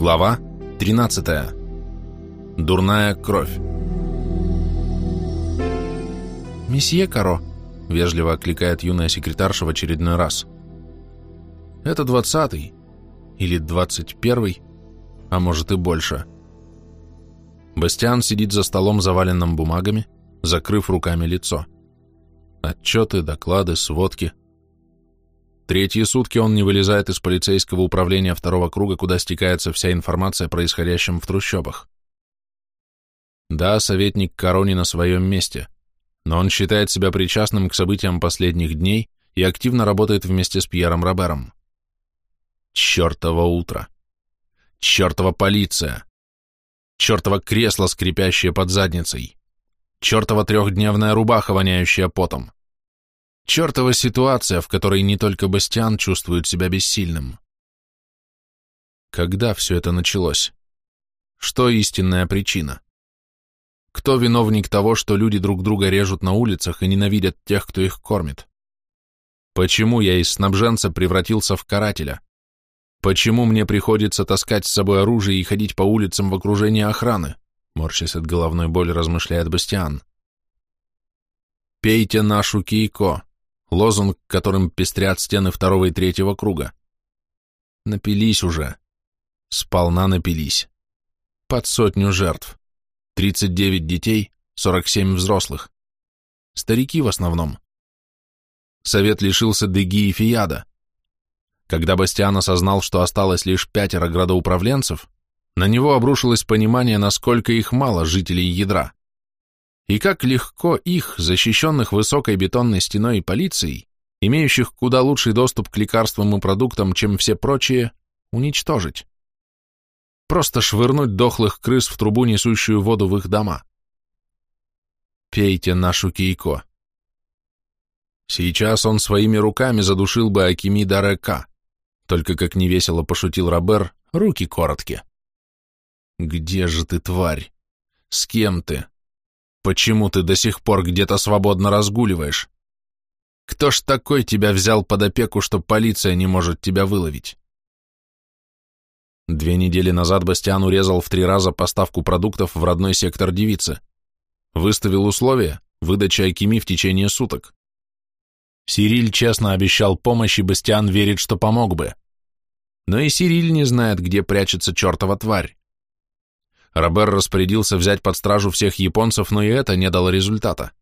Глава 13. Дурная кровь. «Месье Каро», — вежливо окликает юная секретарша в очередной раз. «Это двадцатый или двадцать первый, а может и больше». Бастиан сидит за столом, заваленным бумагами, закрыв руками лицо. Отчеты, доклады, сводки — Третьи сутки он не вылезает из полицейского управления второго круга, куда стекается вся информация о происходящем в трущобах. Да, советник Корони на своем месте, но он считает себя причастным к событиям последних дней и активно работает вместе с Пьером Робером. Чёртово утро! Чёртова полиция! Чёртово кресло, скрипящее под задницей! Чёртова трехдневная рубаха, воняющая потом! Чертова ситуация, в которой не только Бастиан чувствует себя бессильным. Когда все это началось? Что истинная причина? Кто виновник того, что люди друг друга режут на улицах и ненавидят тех, кто их кормит? Почему я из снабженца превратился в карателя? Почему мне приходится таскать с собой оружие и ходить по улицам в окружении охраны? Морщась от головной боли, размышляет Бастиан. Пейте нашу кейко, лозунг, которым пестрят стены второго и третьего круга. Напились уже. Сполна напились. Под сотню жертв. 39 детей, 47 взрослых. Старики в основном. Совет лишился Деги и Фияда. Когда Бастиан осознал, что осталось лишь пятеро градоуправленцев, на него обрушилось понимание, насколько их мало жителей ядра и как легко их, защищенных высокой бетонной стеной и полицией, имеющих куда лучший доступ к лекарствам и продуктам, чем все прочие, уничтожить. Просто швырнуть дохлых крыс в трубу, несущую воду в их дома. Пейте нашу кейко. Сейчас он своими руками задушил бы Акимида Река, только как невесело пошутил Робер, руки короткие. Где же ты, тварь? С кем ты? Почему ты до сих пор где-то свободно разгуливаешь? Кто ж такой тебя взял под опеку, что полиция не может тебя выловить? Две недели назад Бастиан урезал в три раза поставку продуктов в родной сектор девицы. Выставил условия – выдача Акими в течение суток. Сириль честно обещал помощь, и Бастиан верит, что помог бы. Но и Сириль не знает, где прячется чертова тварь. Робер распорядился взять под стражу всех японцев, но и это не дало результата.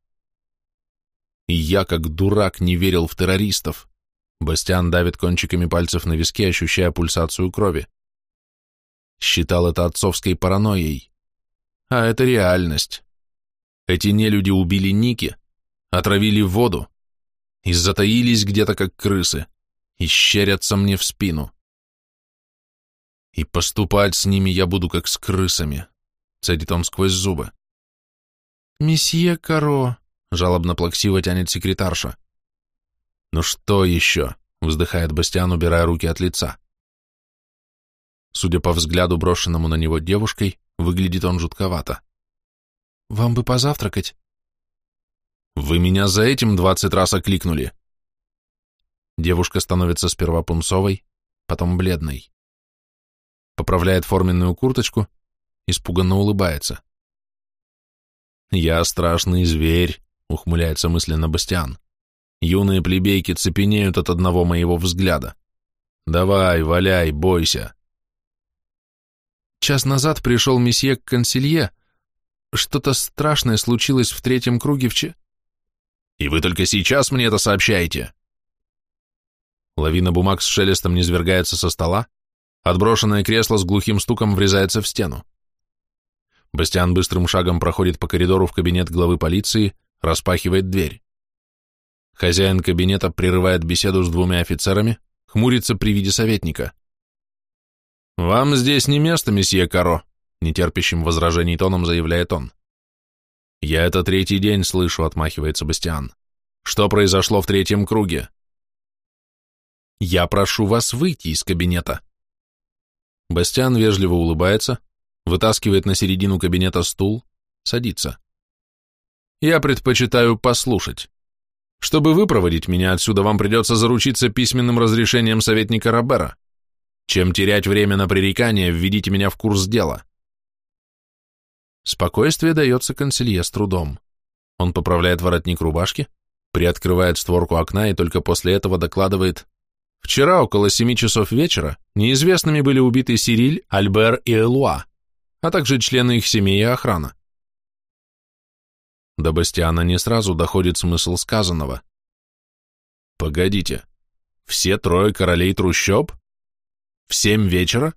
И я, как дурак, не верил в террористов. Бастиан давит кончиками пальцев на виски, ощущая пульсацию крови. Считал это отцовской паранойей. А это реальность. Эти нелюди убили Ники, отравили воду и затаились где-то как крысы, и щерятся мне в спину. И поступать с ними я буду как с крысами, цедит он сквозь зубы. Месье Каро, жалобно-плаксиво тянет секретарша. Ну что еще? вздыхает Бастиан, убирая руки от лица. Судя по взгляду, брошенному на него девушкой, выглядит он жутковато. «Вам бы позавтракать?» «Вы меня за этим двадцать раз окликнули!» Девушка становится сперва пунцовой, потом бледной поправляет форменную курточку, испуганно улыбается. «Я страшный зверь», — ухмыляется мысленно Бастиан. «Юные плебейки цепенеют от одного моего взгляда. Давай, валяй, бойся». Час назад пришел месье Консилье. Что-то страшное случилось в третьем круге в Че... И вы только сейчас мне это сообщаете? Лавина бумаг с шелестом низвергается со стола, Отброшенное кресло с глухим стуком врезается в стену. Бастиан быстрым шагом проходит по коридору в кабинет главы полиции, распахивает дверь. Хозяин кабинета прерывает беседу с двумя офицерами, хмурится при виде советника. «Вам здесь не место, месье Каро», — нетерпящим возражений тоном заявляет он. «Я это третий день слышу», — отмахивается Бастиан. «Что произошло в третьем круге?» «Я прошу вас выйти из кабинета», Бастиан вежливо улыбается, вытаскивает на середину кабинета стул, садится. «Я предпочитаю послушать. Чтобы выпроводить меня отсюда, вам придется заручиться письменным разрешением советника Робера. Чем терять время на пререкание, введите меня в курс дела. Спокойствие дается консилье с трудом. Он поправляет воротник рубашки, приоткрывает створку окна и только после этого докладывает «Вчера около семи часов вечера неизвестными были убиты Сириль, Альбер и Элуа, а также члены их семей и охрана. До Бастиана не сразу доходит смысл сказанного. Погодите, все трое королей трущоб? В семь вечера?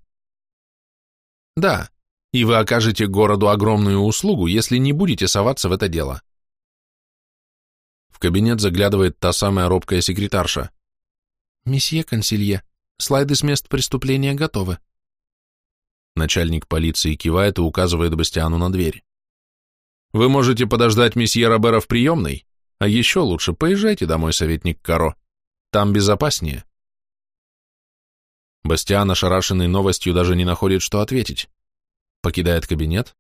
Да, и вы окажете городу огромную услугу, если не будете соваться в это дело. В кабинет заглядывает та самая робкая секретарша. «Месье консилье, слайды с мест преступления готовы». Начальник полиции кивает и указывает Бастиану на дверь. Вы можете подождать месье Робера в приемной, а еще лучше поезжайте домой, советник Каро. Там безопаснее. Бастиан, ошарашенный новостью, даже не находит, что ответить. Покидает кабинет,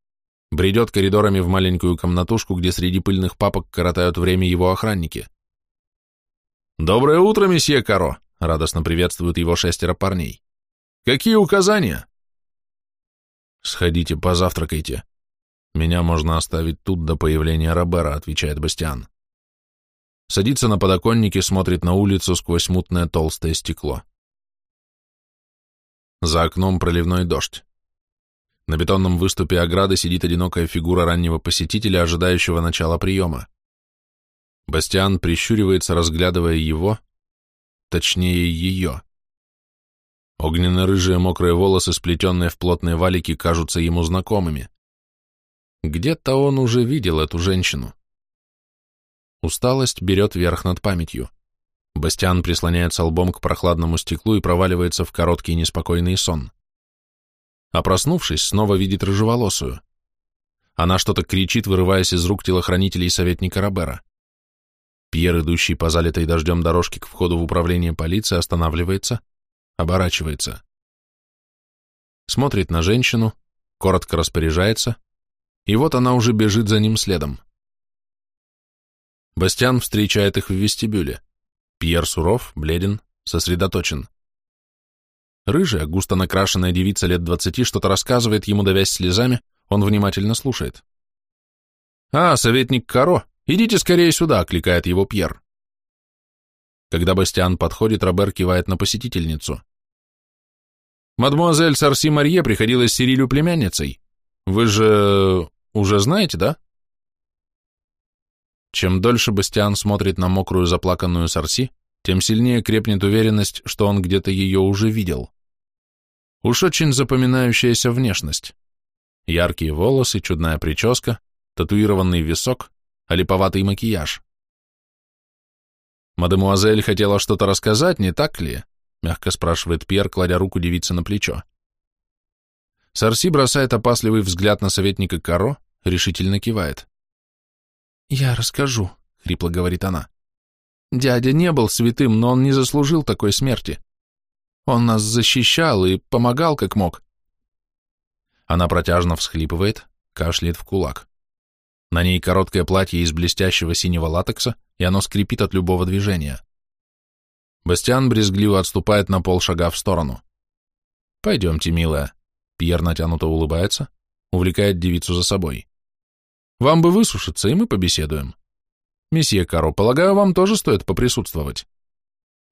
бредет коридорами в маленькую комнатушку, где среди пыльных папок коротают время его охранники. «Доброе утро, месье Каро!» — радостно приветствуют его шестеро парней. «Какие указания?» «Сходите, позавтракайте», «Меня можно оставить тут до появления Робера», — отвечает Бастиан. Садится на подоконнике, смотрит на улицу сквозь мутное толстое стекло. За окном проливной дождь. На бетонном выступе ограды сидит одинокая фигура раннего посетителя, ожидающего начала приема. Бастиан прищуривается, разглядывая его, точнее ее. Огненно-рыжие мокрые волосы, сплетенные в плотные валики, кажутся ему знакомыми. Где-то он уже видел эту женщину. Усталость берет верх над памятью. Бастиан прислоняется лбом к прохладному стеклу и проваливается в короткий неспокойный сон. А проснувшись, снова видит рыжеволосую. Она что-то кричит, вырываясь из рук телохранителей советника Робера. Пьер, идущий по залитой дождем дорожке к входу в управление полиции, останавливается, оборачивается. Смотрит на женщину, коротко распоряжается, и вот она уже бежит за ним следом. Бастиан встречает их в вестибюле. Пьер суров, бледен, сосредоточен. Рыжая, густо накрашенная девица лет двадцати что-то рассказывает ему, давясь слезами, он внимательно слушает. «А, советник Каро, идите скорее сюда!» — окликает его Пьер. Когда Бастиан подходит, Робер кивает на посетительницу. «Мадемуазель Сарси Марье приходилась Сирилю племянницей. Вы же уже знаете, да? Чем дольше Бастиан смотрит на мокрую заплаканную Сарси, тем сильнее крепнет уверенность, что он где-то ее уже видел. Уж очень запоминающаяся внешность. Яркие волосы, чудная прическа, татуированный висок, а липоватый макияж. «Мадемуазель хотела что-то рассказать, не так ли?» — мягко спрашивает Пьер, кладя руку девице на плечо. Сарси бросает опасливый взгляд на советника Каро, решительно кивает. «Я расскажу», — хрипло говорит она. «Дядя не был святым, но он не заслужил такой смерти. Он нас защищал и помогал как мог». Она протяжно всхлипывает, кашляет в кулак. На ней короткое платье из блестящего синего латекса, и оно скрипит от любого движения. Бастиан брезгливо отступает на полшага в сторону. «Пойдемте, милая», Пьер натянуто улыбается, увлекает девицу за собой. «Вам бы высушиться, и мы побеседуем. Месье Каро, полагаю, вам тоже стоит поприсутствовать.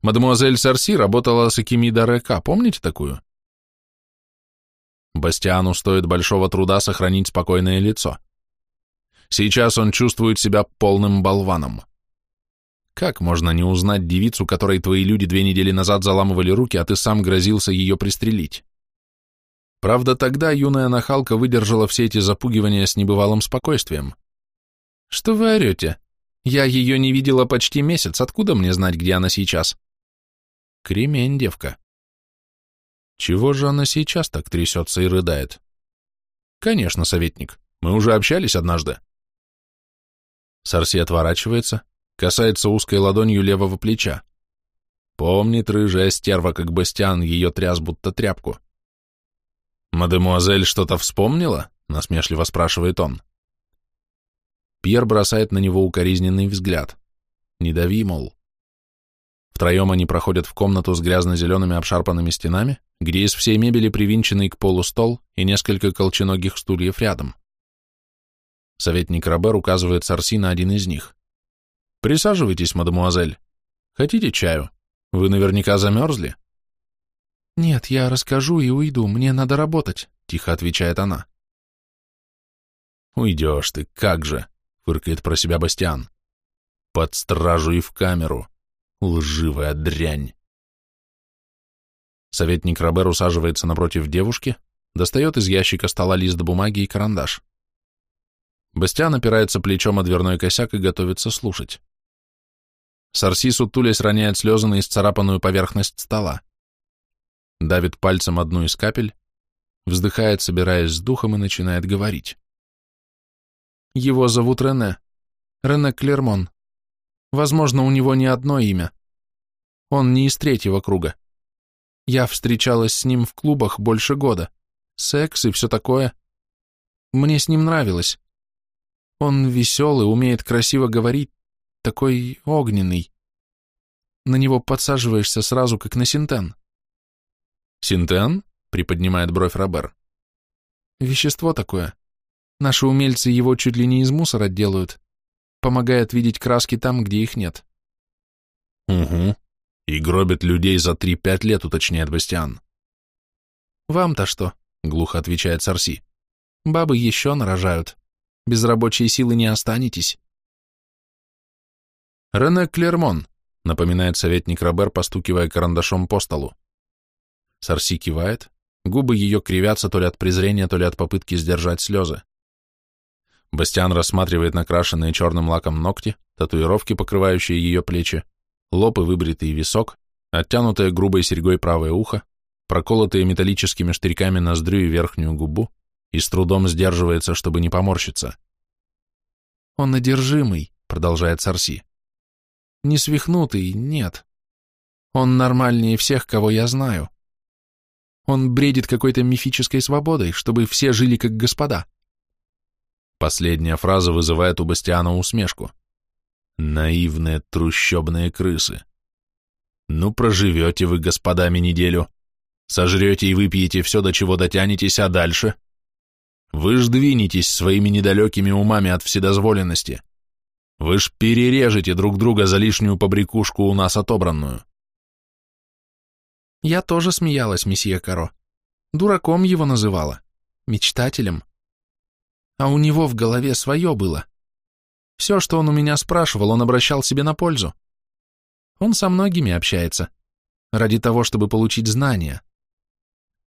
Мадемуазель Сарси работала с Экимида Река, помните такую?» Бастиану стоит большого труда сохранить спокойное лицо. Сейчас он чувствует себя полным болваном. Как можно не узнать девицу, которой твои люди две недели назад заламывали руки, а ты сам грозился ее пристрелить? Правда, тогда юная нахалка выдержала все эти запугивания с небывалым спокойствием. «Что вы орете? Я ее не видела почти месяц, откуда мне знать, где она сейчас?» «Кремень, девка». Чего же она сейчас так трясется и рыдает? «Конечно, советник, мы уже общались однажды». Сарси отворачивается, касается узкой ладонью левого плеча. Помнит рыжая стерва, как Бастиан ее тряс, будто тряпку. «Мадемуазель что-то вспомнила?» — насмешливо спрашивает он. Пьер бросает на него укоризненный взгляд. «Не дави, мол». Втроем они проходят в комнату с грязно-зелеными обшарпанными стенами, где из всей мебели привинченный к полу стол и несколько колченогих стульев рядом. Советник Робер указывает Сарси на один из них. «Присаживайтесь, мадемуазель. Хотите чаю? Вы наверняка замерзли?» «Нет, я расскажу и уйду, мне надо работать», — тихо отвечает она. «Уйдешь ты, как же!» — фыркает про себя Бастиан. «Под стражу и в камеру. Лживая дрянь!» Советник Робер усаживается напротив девушки, достает из ящика стола лист бумаги и карандаш. Бастиан опирается плечом о дверной косяк и готовится слушать. Сарси сутулясь роняет слезы на исцарапанную поверхность стола. Давит пальцем одну из капель, вздыхает, собираясь с духом, и начинает говорить. Его зовут Рене. Рене Клермон. Возможно, у него не одно имя. Он не из третьего круга. Я встречалась с ним в клубах больше года. Секс и все такое. Мне с ним нравилось. Он веселый, умеет красиво говорить, такой огненный. На него подсаживаешься сразу, как на синтен. «Синтен?» — приподнимает бровь Робер. «Вещество такое. Наши умельцы его чуть ли не из мусора делают. Помогает видеть краски там, где их нет». «Угу. И гробят людей за три-пять лет», — уточняет Бастиан. «Вам-то что?» — глухо отвечает Сарси. «Бабы еще нарожают. Без рабочей силы не останетесь». «Рене Клермон», — напоминает советник Робер, постукивая карандашом по столу. Сарси кивает, губы ее кривятся то ли от презрения, то ли от попытки сдержать слезы. Бастиан рассматривает накрашенные черным лаком ногти, татуировки, покрывающие ее плечи, лоб и выбритый висок, оттянутое грубой серьгой правое ухо, проколотые металлическими штырьками ноздрю и верхнюю губу, и с трудом сдерживается, чтобы не поморщиться. «Он одержимый», — продолжает Сарси. Не свихнутый, нет. Он нормальнее всех, кого я знаю. Он бредит какой-то мифической свободой, чтобы все жили как господа. Последняя фраза вызывает у Бастиана усмешку. Наивные трущобные крысы. Ну, проживете вы, господами, неделю. Сожрете и выпьете все, до чего дотянетесь, а дальше? Вы ж двинетесь своими недалекими умами от вседозволенности. Вы ж перережете друг друга за лишнюю побрякушку у нас отобранную. Я тоже смеялась, месье Каро. Дураком его называла. Мечтателем. А у него в голове свое было. Все, что он у меня спрашивал, он обращал себе на пользу. Он со многими общается. Ради того, чтобы получить знания.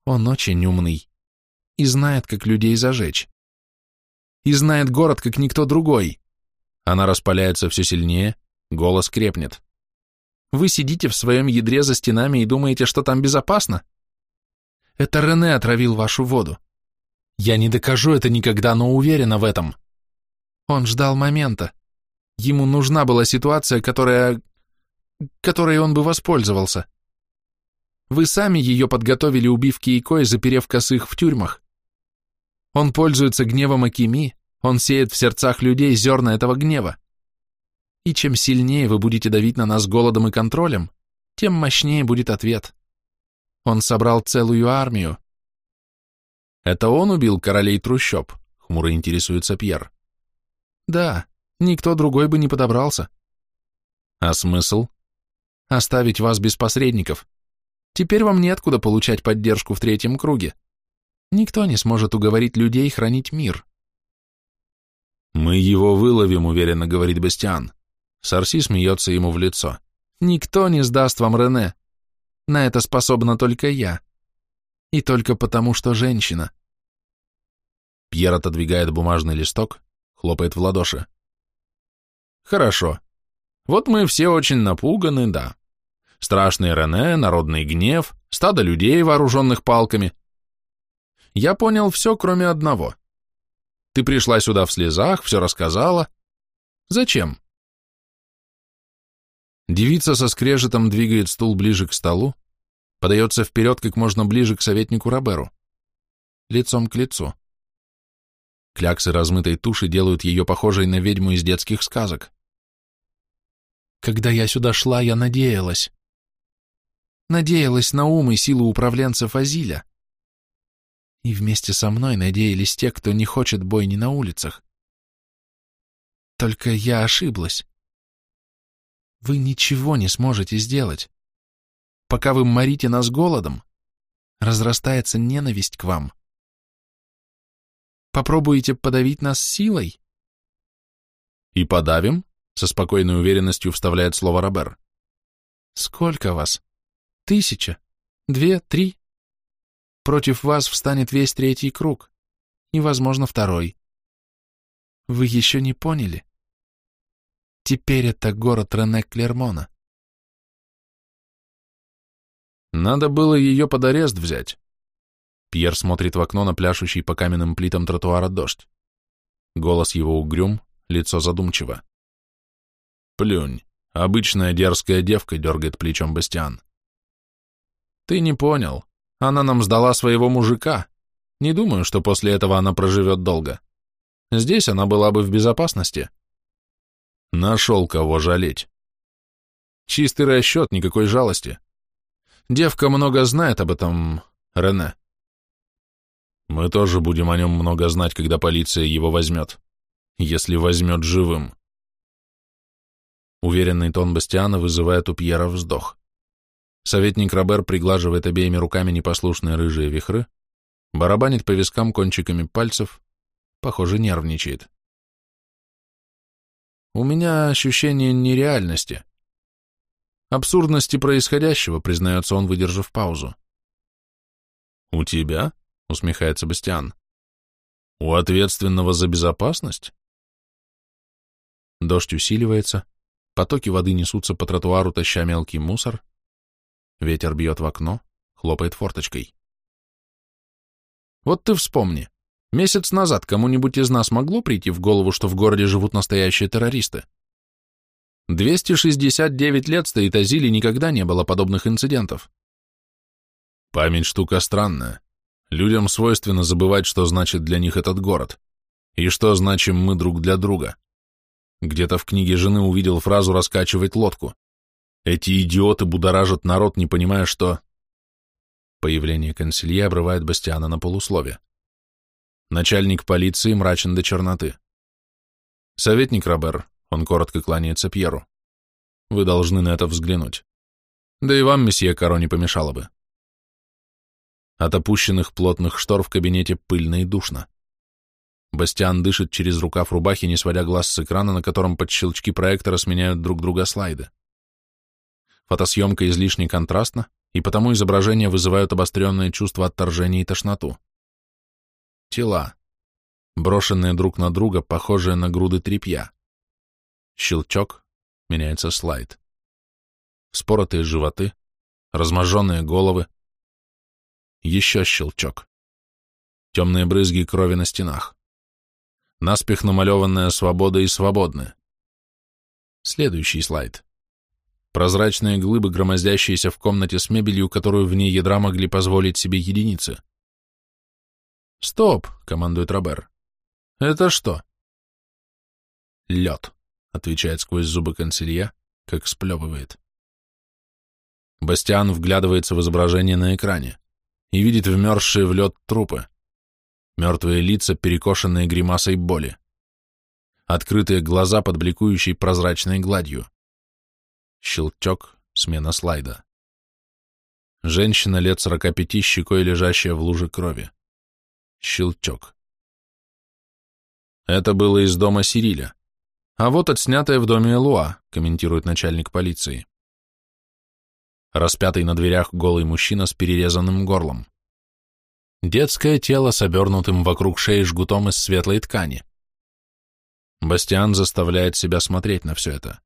Он очень умный. И знает, как людей зажечь. И знает город, как никто другой. Она распаляется все сильнее, голос крепнет. Вы сидите в своем ядре за стенами и думаете, что там безопасно? Это Рене отравил вашу воду. Я не докажу это никогда, но уверена в этом. Он ждал момента. Ему нужна была ситуация, которая... которой он бы воспользовался. Вы сами ее подготовили, убив Кейко и заперев косых в тюрьмах. Он пользуется гневом Акими, он сеет в сердцах людей зерна этого гнева. И чем сильнее вы будете давить на нас голодом и контролем, тем мощнее будет ответ. Он собрал целую армию. Это он убил королей трущоб? Хмуро интересуется Пьер. Да, никто другой бы не подобрался. А смысл? Оставить вас без посредников. Теперь вам неоткуда получать поддержку в третьем круге. Никто не сможет уговорить людей хранить мир. «Мы его выловим», — уверенно говорит Бастиан. Сарси смеется ему в лицо. «Никто не сдаст вам Рене. На это способна только я. И только потому, что женщина». Пьер отодвигает бумажный листок, хлопает в ладоши. «Хорошо. Вот мы все очень напуганы, да. Страшный Рене, народный гнев, стадо людей, вооруженных палками. Я понял все, кроме одного — ты пришла сюда в слезах, все рассказала. Зачем? Девица со скрежетом двигает стул ближе к столу, подается вперед как можно ближе к советнику Роберу. Лицом к лицу. Кляксы размытой туши делают ее похожей на ведьму из детских сказок. Когда я сюда шла, я надеялась. надеялась на ум и силу управленцев Азиля. И вместе со мной надеялись те, кто не хочет бойни на улицах. Только я ошиблась. Вы ничего не сможете сделать. Пока вы морите нас голодом, разрастается ненависть к вам. Попробуете подавить нас силой? И подавим? Со спокойной уверенностью вставляет слово Робер. Сколько вас? Тысяча? Две? Три? Против вас встанет весь третий круг. И, возможно, второй. Вы еще не поняли? Теперь это город Рене Клермона. Надо было ее под арест взять. Пьер смотрит в окно на пляшущий по каменным плитам тротуара дождь. Голос его угрюм, лицо задумчиво. Плюнь. Обычная дерзкая девка дергает плечом Бастиан. Ты не понял. Она нам сдала своего мужика. Не думаю, что после этого она проживет долго. Здесь она была бы в безопасности. Нашел кого жалеть. Чистый расчет, никакой жалости. Девка много знает об этом Рене. Мы тоже будем о нем много знать, когда полиция его возьмет. Если возьмет живым. Уверенный тон Бастиана вызывает у Пьера вздох. Советник Робер приглаживает обеими руками непослушные рыжие вихры, барабанит по вискам кончиками пальцев, похоже, нервничает. У меня ощущение нереальности. Абсурдности происходящего, признается он, выдержав паузу. «У тебя?» — усмехается Бастиан. «У ответственного за безопасность?» Дождь усиливается, Потоки воды несутся по тротуару, таща мелкий мусор. Ветер бьет в окно, хлопает форточкой. Вот ты вспомни. Месяц назад кому-нибудь из нас могло прийти в голову, что в городе живут настоящие террористы? 269 лет стоит Азили, никогда не было подобных инцидентов. Память штука странная. Людям свойственно забывать, что значит для них этот город, и что значим мы друг для друга. Где-то в книге жены увидел фразу «раскачивать лодку». Эти идиоты будоражат народ, не понимая, что... Появление консилье обрывает Бастиана на полуслове. Начальник полиции мрачен до черноты. Советник Робер, он коротко кланяется Пьеру. Вы должны на это взглянуть. Да и вам, месье Каро, не помешало бы. От опущенных плотных штор в кабинете пыльно и душно. Бастиан дышит через рукав рубахи, не сводя глаз с экрана, на котором под щелчки проектора сменяют друг друга слайды. Фотосъемка излишне контрастна, и потому изображения вызывают обостренное чувство отторжения и тошноту. Тела. Брошенные друг на друга, похожие на груды тряпья. Щелчок. Меняется слайд. Споротые животы. Разможенные головы. Еще щелчок. Темные брызги крови на стенах наспех намалеванная «Свобода и свободны». Следующий слайд. Прозрачные глыбы, громоздящиеся в комнате с мебелью, которую вне ядра могли позволить себе единицы. «Стоп!» — командует Робер. «Это что?» «Лед», — отвечает сквозь зубы консилья, как сплевывает. Бастиан вглядывается в изображение на экране и видит вмерзшие в лед трупы мертвые лица, перекошенные гримасой боли, открытые глаза под бликующей прозрачной гладью. Щелчок, смена слайда. Женщина лет сорока пяти, щекой лежащая в луже крови. Щелчок. Это было из дома Сириля. А вот отснятое в доме Элуа, комментирует начальник полиции. Распятый на дверях голый мужчина с перерезанным горлом. Детское тело с обернутым вокруг шеи жгутом из светлой ткани. Бастиан заставляет себя смотреть на все это.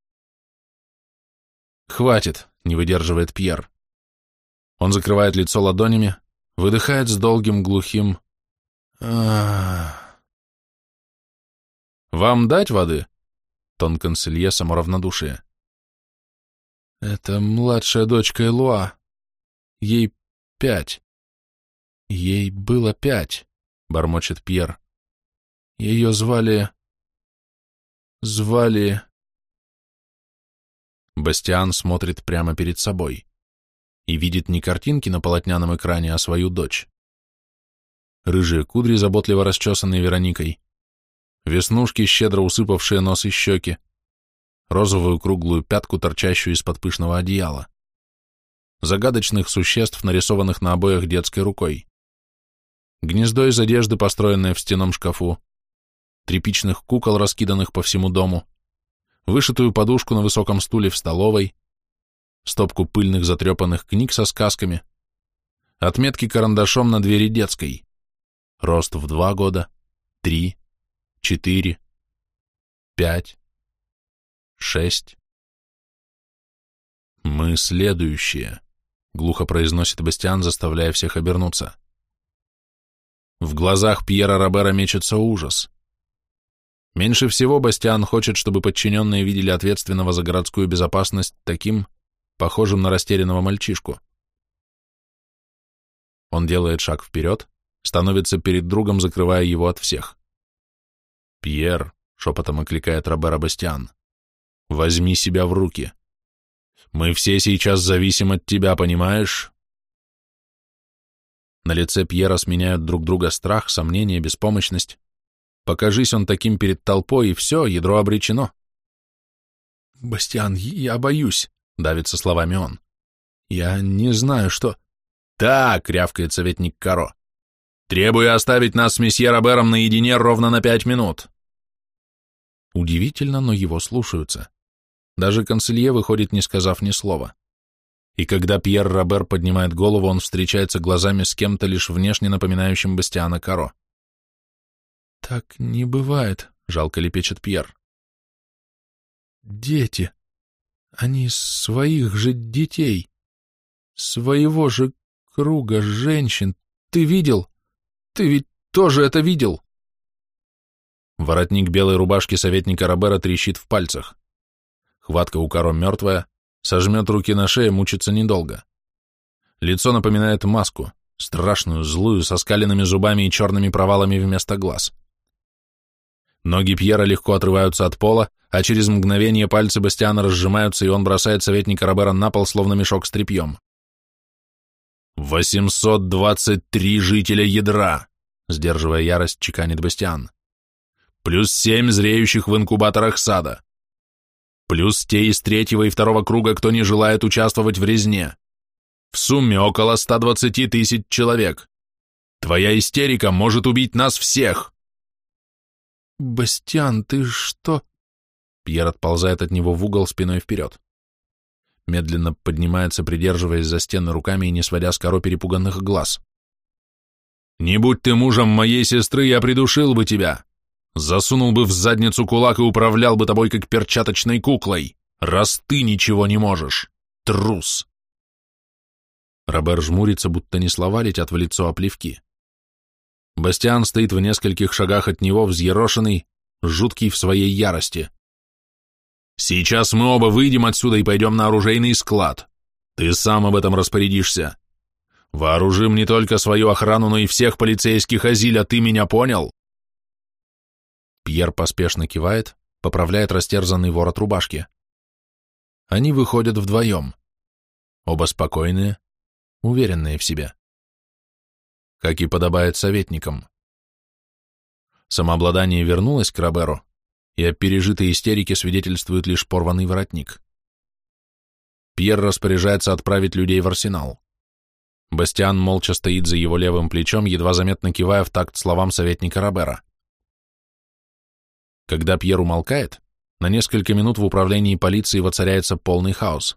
«Хватит», — не выдерживает Пьер. Он закрывает лицо ладонями, выдыхает с долгим глухим. «Вам дать воды?» — тон конселье саморавнодушие. «Это младшая дочка Элуа. Ей пять. Ей было пять, бормочет Пьер. Ее звали... Звали... Бастиан смотрит прямо перед собой. и видит не картинки на полотняном экране, а свою дочь. Рыжие кудри, заботливо расчесанные Вероникой, веснушки, щедро усыпавшие нос и щеки, розовую круглую пятку, торчащую из-под пышного одеяла, загадочных существ, нарисованных на обоях детской рукой, гнездо из одежды, построенное в стенном шкафу, тряпичных кукол, раскиданных по всему дому, вышитую подушку на высоком стуле в столовой, стопку пыльных затрепанных книг со сказками, отметки карандашом на двери детской, рост в два года, три, четыре, пять, шесть. «Мы следующие», — глухо произносит Бастиан, заставляя всех обернуться. В глазах Пьера Робера мечется ужас. Меньше всего Бастиан хочет, чтобы подчиненные видели ответственного за городскую безопасность таким, похожим на растерянного мальчишку. Он делает шаг вперед, становится перед другом, закрывая его от всех. «Пьер», — шепотом окликает Робера Бастиан, — «возьми себя в руки. Мы все сейчас зависим от тебя, понимаешь?» На лице Пьера сменяют друг друга страх, сомнение, беспомощность. Покажись он таким перед толпой, и все, ядро обречено. «Бастиан, я боюсь», — давится словами он. «Я не знаю, что...» «Так», — рявкает советник Каро. «Требую оставить нас с месье Робером наедине ровно на пять минут». Удивительно, но его слушаются. Даже конселье выходит, не сказав ни слова. И когда Пьер Робер поднимает голову, он встречается глазами с кем-то лишь внешне напоминающим Бастиана Каро. «Так не бывает», — жалко лепечет Пьер. «Дети. Они своих же детей. Своего же круга женщин. Ты видел? Ты ведь тоже это видел?» Воротник белой рубашки советника Робера трещит в пальцах. Хватка у Каро мертвая, сожмет руки на шее, мучится недолго. Лицо напоминает маску, страшную, злую, со скаленными зубами и черными провалами вместо глаз. Ноги Пьера легко отрываются от пола, а через мгновение пальцы Бастиана разжимаются, и он бросает советника Робера на пол, словно мешок с тряпьем. «823 жителя ядра!» — сдерживая ярость, чеканит Бастиан. «Плюс семь зреющих в инкубаторах сада. Плюс те из третьего и второго круга, кто не желает участвовать в резне. В сумме около 120 тысяч человек. Твоя истерика может убить нас всех!» «Бастиан, ты что?» Пьер отползает от него в угол спиной вперед. Медленно поднимается, придерживаясь за стены руками и не сводя с коро перепуганных глаз. «Не будь ты мужем моей сестры, я придушил бы тебя. Засунул бы в задницу кулак и управлял бы тобой как перчаточной куклой, раз ты ничего не можешь. Трус!» Робер жмурится, будто не слова летят в лицо, а плевки. Бастиан стоит в нескольких шагах от него, взъерошенный, жуткий в своей ярости. «Сейчас мы оба выйдем отсюда и пойдем на оружейный склад. Ты сам об этом распорядишься. Вооружим не только свою охрану, но и всех полицейских Азиля, ты меня понял?» Пьер поспешно кивает, поправляет растерзанный ворот рубашки. Они выходят вдвоем. Оба спокойные, уверенные в себе как и подобает советникам. Самообладание вернулось к Роберу, и о пережитой истерике свидетельствует лишь порванный воротник. Пьер распоряжается отправить людей в арсенал. Бастиан молча стоит за его левым плечом, едва заметно кивая в такт словам советника Робера. Когда Пьер умолкает, на несколько минут в управлении полиции воцаряется полный хаос.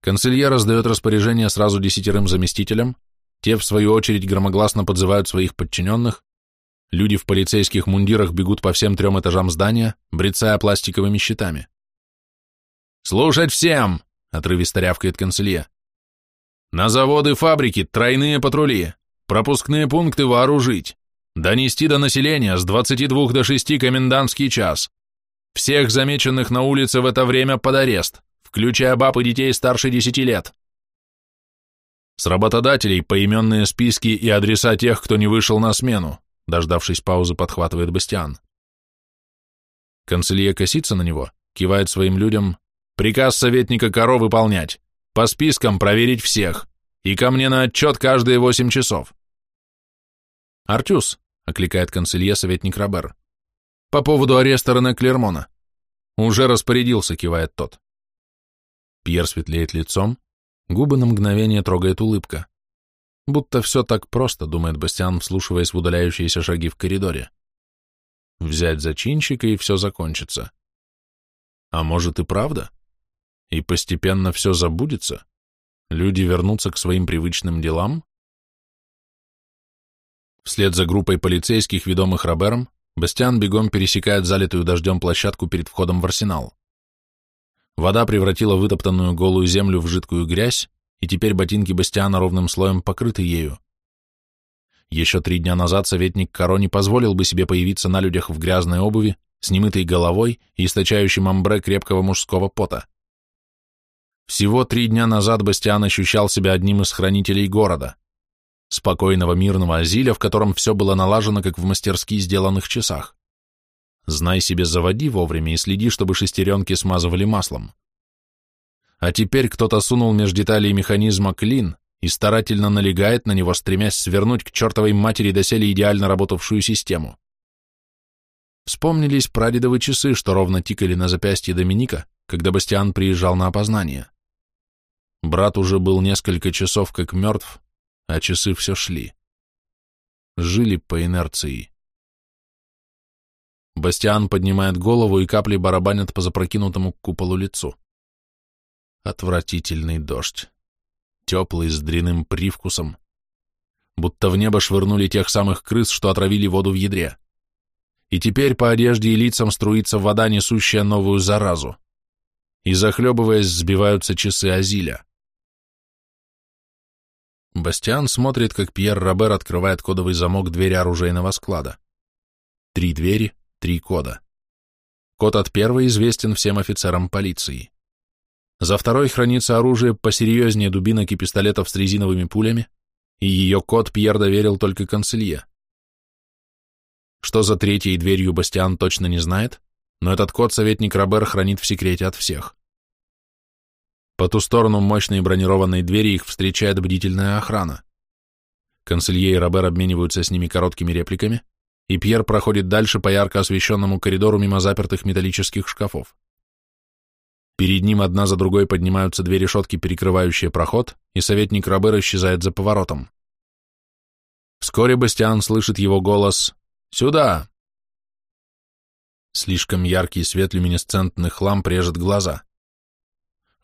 Консильер раздает распоряжение сразу десятерым заместителям, те, в свою очередь, громогласно подзывают своих подчиненных, люди в полицейских мундирах бегут по всем трем этажам здания, брецая пластиковыми щитами. «Слушать всем!» — отрывисто рявкает канцелье. «На заводы, фабрики, тройные патрули, пропускные пункты вооружить, донести до населения с 22 до 6 комендантский час, всех замеченных на улице в это время под арест, включая баб и детей старше 10 лет. С работодателей поименные списки и адреса тех, кто не вышел на смену, дождавшись паузы, подхватывает Бастиан. Канцелье косится на него, кивает своим людям, приказ советника Каро выполнять, По спискам проверить всех. И ко мне на отчет каждые восемь часов. «Артюс», — окликает консилье советник Робер. «По поводу ареста Рене Клермона». «Уже распорядился», — кивает тот. Пьер светлеет лицом, губы на мгновение трогает улыбка. Будто все так просто, думает Бастиан, вслушиваясь в удаляющиеся шаги в коридоре. Взять зачинщика, и все закончится. А может и правда? И постепенно все забудется? Люди вернутся к своим привычным делам? Вслед за группой полицейских, ведомых Робером, Бастиан бегом пересекает залитую дождем площадку перед входом в арсенал. Вода превратила вытоптанную голую землю в жидкую грязь, и теперь ботинки Бастиана ровным слоем покрыты ею. Еще три дня назад советник Каро не позволил бы себе появиться на людях в грязной обуви, с немытой головой и источающим амбре крепкого мужского пота. Всего три дня назад Бастиан ощущал себя одним из хранителей города, спокойного мирного азиля, в котором все было налажено, как в мастерски сделанных часах. Знай себе, заводи вовремя и следи, чтобы шестеренки смазывали маслом. А теперь кто-то сунул между деталей механизма клин и старательно налегает на него, стремясь свернуть к чертовой матери доселе идеально работавшую систему. Вспомнились прадедовы часы, что ровно тикали на запястье Доминика, когда Бастиан приезжал на опознание. Брат уже был несколько часов как мертв, а часы все шли. Жили по инерции. Бастиан поднимает голову, и капли барабанят по запрокинутому к куполу лицу. Отвратительный дождь. Теплый, с дряным привкусом. Будто в небо швырнули тех самых крыс, что отравили воду в ядре. И теперь по одежде и лицам струится вода, несущая новую заразу. И, захлебываясь, сбиваются часы Азиля. Бастиан смотрит, как Пьер Робер открывает кодовый замок двери оружейного склада. Три двери, три кода. Код от первой известен всем офицерам полиции. За второй хранится оружие посерьезнее дубинок и пистолетов с резиновыми пулями, и ее код Пьер доверил только канцелье. Что за третьей дверью Бастиан точно не знает, но этот код советник Робер хранит в секрете от всех. По ту сторону мощной бронированной двери их встречает бдительная охрана. Конселье и Робер обмениваются с ними короткими репликами, и Пьер проходит дальше по ярко освещенному коридору мимо запертых металлических шкафов. Перед ним одна за другой поднимаются две решетки, перекрывающие проход, и советник Робер исчезает за поворотом. Вскоре Бастиан слышит его голос «Сюда!». Слишком яркий свет люминесцентных ламп режет глаза.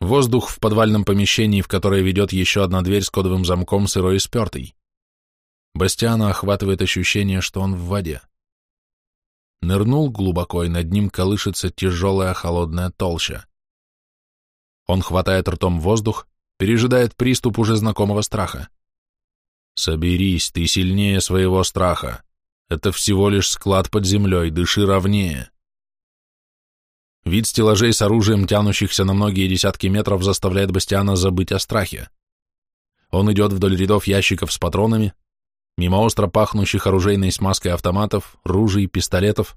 Воздух в подвальном помещении, в которое ведет еще одна дверь с кодовым замком, сырой и спертый. Бастиана охватывает ощущение, что он в воде. Нырнул глубоко, и над ним колышется тяжелая холодная толща. Он хватает ртом воздух, пережидает приступ уже знакомого страха. «Соберись, ты сильнее своего страха. Это всего лишь склад под землей, дыши ровнее». Вид стеллажей с оружием, тянущихся на многие десятки метров, заставляет Бастиана забыть о страхе. Он идет вдоль рядов ящиков с патронами, мимо остро пахнущих оружейной смазкой автоматов, ружей, пистолетов,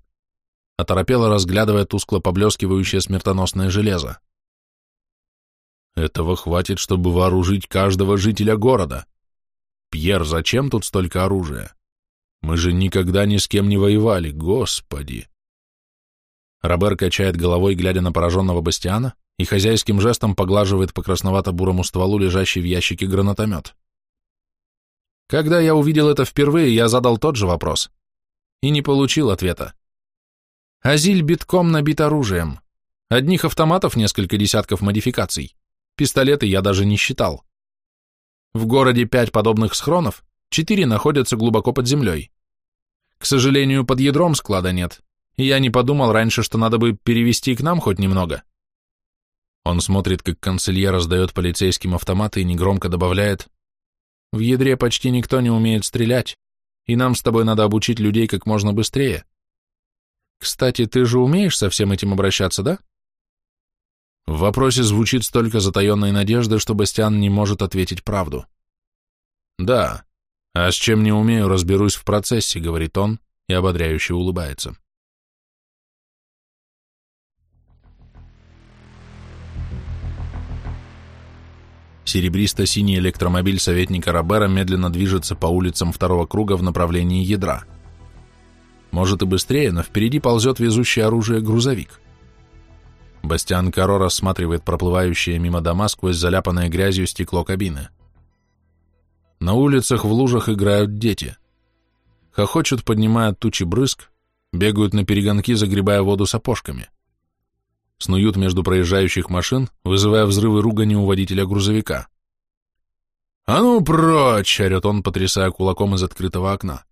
оторопело разглядывая тускло поблескивающее смертоносное железо. Этого хватит, чтобы вооружить каждого жителя города. Пьер, зачем тут столько оружия? Мы же никогда ни с кем не воевали, господи. Робер качает головой, глядя на пораженного Бастиана, и хозяйским жестом поглаживает по красновато-бурому стволу лежащий в ящике гранатомет. Когда я увидел это впервые, я задал тот же вопрос. И не получил ответа. Азиль битком набит оружием. Одних автоматов несколько десятков модификаций. Пистолеты я даже не считал. В городе пять подобных схронов, четыре находятся глубоко под землей. К сожалению, под ядром склада нет, я не подумал раньше, что надо бы перевести к нам хоть немного. Он смотрит, как канцельер раздает полицейским автоматы и негромко добавляет, «В ядре почти никто не умеет стрелять, и нам с тобой надо обучить людей как можно быстрее. Кстати, ты же умеешь со всем этим обращаться, да?» В вопросе звучит столько затаенной надежды, что Бастиан не может ответить правду. «Да, а с чем не умею, разберусь в процессе», — говорит он и ободряюще улыбается. Серебристо-синий электромобиль советника Робера медленно движется по улицам второго круга в направлении ядра. Может и быстрее, но впереди ползет везущий оружие грузовик. Бастиан Каро рассматривает проплывающее мимо дома сквозь заляпанное грязью стекло кабины. На улицах в лужах играют дети. Хохочут, поднимая тучи брызг, бегают на перегонки, загребая воду сапожками. Снуют между проезжающих машин, вызывая взрывы ругани у водителя грузовика. «А ну прочь!» — орет он, потрясая кулаком из открытого окна.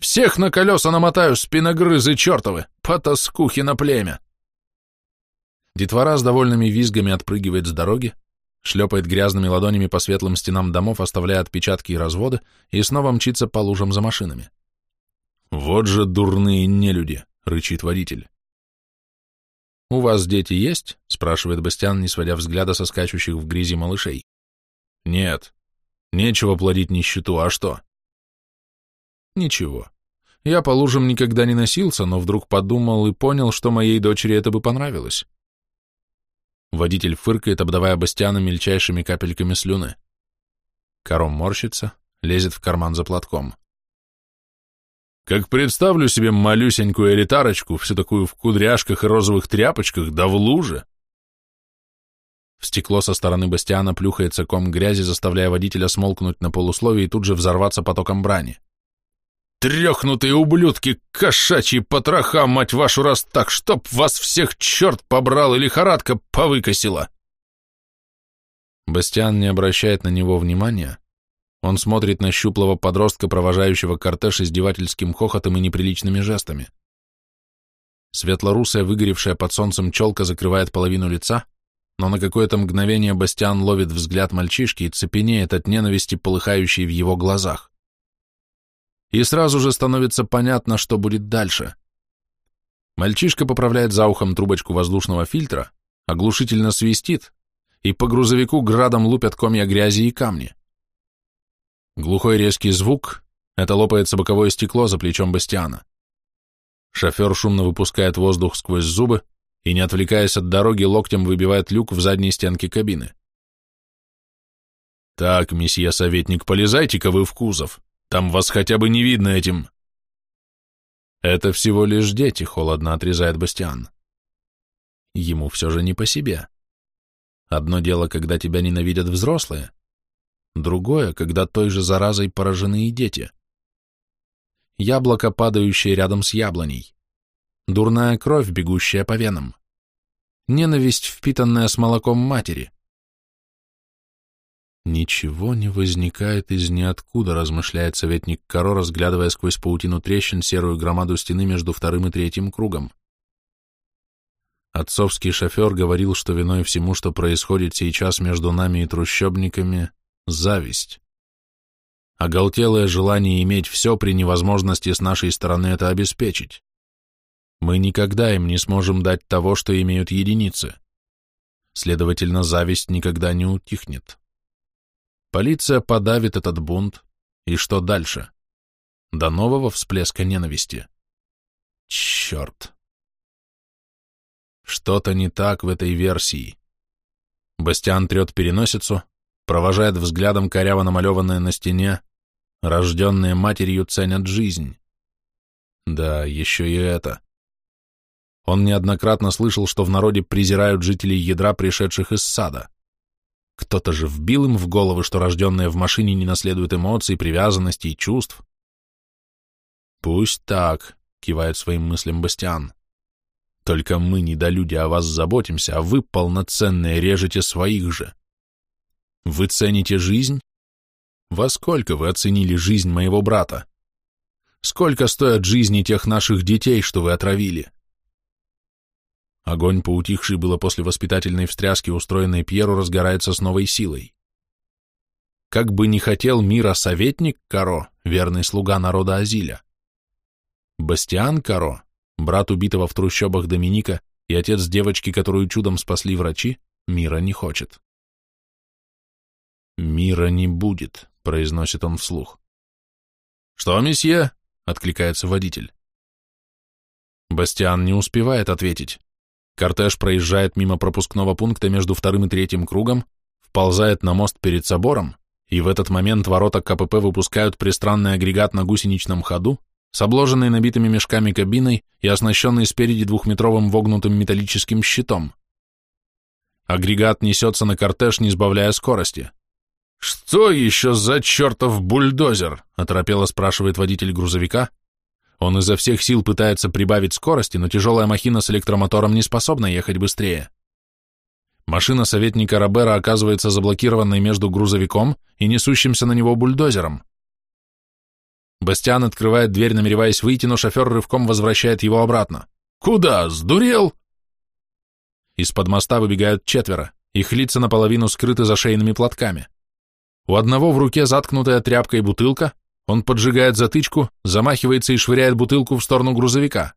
«Всех на колеса намотаю, спиногрызы чертовы! Потаскухи на племя!» Детвора с довольными визгами отпрыгивает с дороги, шлепает грязными ладонями по светлым стенам домов, оставляя отпечатки и разводы, и снова мчится по лужам за машинами. «Вот же дурные нелюди!» — рычит водитель. «У вас дети есть?» — спрашивает Бастиан, не сводя взгляда со скачущих в грязи малышей. «Нет. Нечего плодить нищету, а что?» «Ничего. Я по лужам никогда не носился, но вдруг подумал и понял, что моей дочери это бы понравилось». Водитель фыркает, обдавая Бастиана мельчайшими капельками слюны. Кором морщится, лезет в карман за платком. Как представлю себе малюсенькую элитарочку, всю такую в кудряшках и розовых тряпочках, да в луже. В стекло со стороны Бастиана плюхается ком грязи, заставляя водителя смолкнуть на полусловие и тут же взорваться потоком брани. «Трехнутые ублюдки, кошачьи потроха, мать вашу, раз так, чтоб вас всех черт побрал и лихорадка повыкосила!» Бастиан не обращает на него внимания, он смотрит на щуплого подростка, провожающего кортеж издевательским хохотом и неприличными жестами. Светлорусая, выгоревшая под солнцем челка закрывает половину лица, но на какое-то мгновение Бастиан ловит взгляд мальчишки и цепенеет от ненависти, полыхающей в его глазах. И сразу же становится понятно, что будет дальше. Мальчишка поправляет за ухом трубочку воздушного фильтра, оглушительно свистит, и по грузовику градом лупят комья грязи и камни. Глухой резкий звук — это лопается боковое стекло за плечом Бастиана. Шофер шумно выпускает воздух сквозь зубы и, не отвлекаясь от дороги, локтем выбивает люк в задней стенке кабины. «Так, месье советник, полезайте-ка вы в кузов. Там вас хотя бы не видно этим...» «Это всего лишь дети», — холодно отрезает Бастиан. Ему все же не по себе. Одно дело, когда тебя ненавидят взрослые, Другое, когда той же заразой поражены и дети. Яблоко, падающее рядом с яблоней. Дурная кровь, бегущая по венам. Ненависть, впитанная с молоком матери. Ничего не возникает из ниоткуда, размышляет советник Каро, разглядывая сквозь паутину трещин серую громаду стены между вторым и третьим кругом. Отцовский шофер говорил, что виной всему, что происходит сейчас между нами и трущобниками, зависть. Оголтелое желание иметь все при невозможности с нашей стороны это обеспечить. Мы никогда им не сможем дать того, что имеют единицы. Следовательно, зависть никогда не утихнет. Полиция подавит этот бунт, и что дальше? До нового всплеска ненависти. Черт. Что-то не так в этой версии. Бастиан трет переносицу, провожает взглядом коряво намалеванное на стене «Рожденные матерью ценят жизнь». Да, еще и это. Он неоднократно слышал, что в народе презирают жителей ядра, пришедших из сада. Кто-то же вбил им в головы, что рожденные в машине не наследуют эмоций, привязанностей и чувств. «Пусть так», — кивает своим мыслям Бастиан. «Только мы, недолюди, о вас заботимся, а вы, полноценные, режете своих же». Вы цените жизнь? Во сколько вы оценили жизнь моего брата? Сколько стоят жизни тех наших детей, что вы отравили? Огонь, поутихший было после воспитательной встряски, устроенной Пьеру, разгорается с новой силой. Как бы ни хотел мира советник Каро, верный слуга народа Азиля. Бастиан Каро, брат убитого в трущобах Доминика и отец девочки, которую чудом спасли врачи, мира не хочет. «Мира не будет», — произносит он вслух. «Что, месье?» — откликается водитель. Бастиан не успевает ответить. Кортеж проезжает мимо пропускного пункта между вторым и третьим кругом, вползает на мост перед собором, и в этот момент ворота КПП выпускают пристранный агрегат на гусеничном ходу, с обложенной набитыми мешками кабиной и оснащенной спереди двухметровым вогнутым металлическим щитом. Агрегат несется на кортеж, не сбавляя скорости. «Что еще за чертов бульдозер?» — оторопело спрашивает водитель грузовика. Он изо всех сил пытается прибавить скорости, но тяжелая махина с электромотором не способна ехать быстрее. Машина советника Робера оказывается заблокированной между грузовиком и несущимся на него бульдозером. Бастиан открывает дверь, намереваясь выйти, но шофер рывком возвращает его обратно. «Куда? Сдурел?» Из-под моста выбегают четверо, их лица наполовину скрыты за шейными платками. У одного в руке заткнутая тряпкой бутылка, он поджигает затычку, замахивается и швыряет бутылку в сторону грузовика.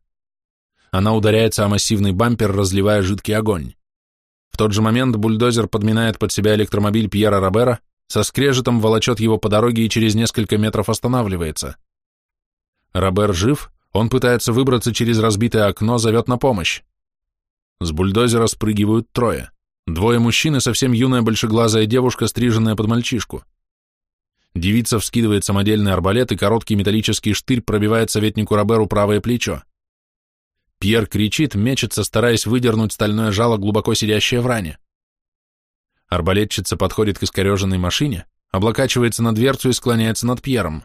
Она ударяется о массивный бампер, разливая жидкий огонь. В тот же момент бульдозер подминает под себя электромобиль Пьера Робера, со скрежетом волочет его по дороге и через несколько метров останавливается. Робер жив, он пытается выбраться через разбитое окно, зовет на помощь. С бульдозера спрыгивают трое. Двое мужчин и совсем юная большеглазая девушка, стриженная под мальчишку. Девица вскидывает самодельный арбалет, и короткий металлический штырь пробивает советнику Роберу правое плечо. Пьер кричит, мечется, стараясь выдернуть стальное жало, глубоко сидящее в ране. Арбалетчица подходит к искореженной машине, облокачивается на дверцу и склоняется над Пьером.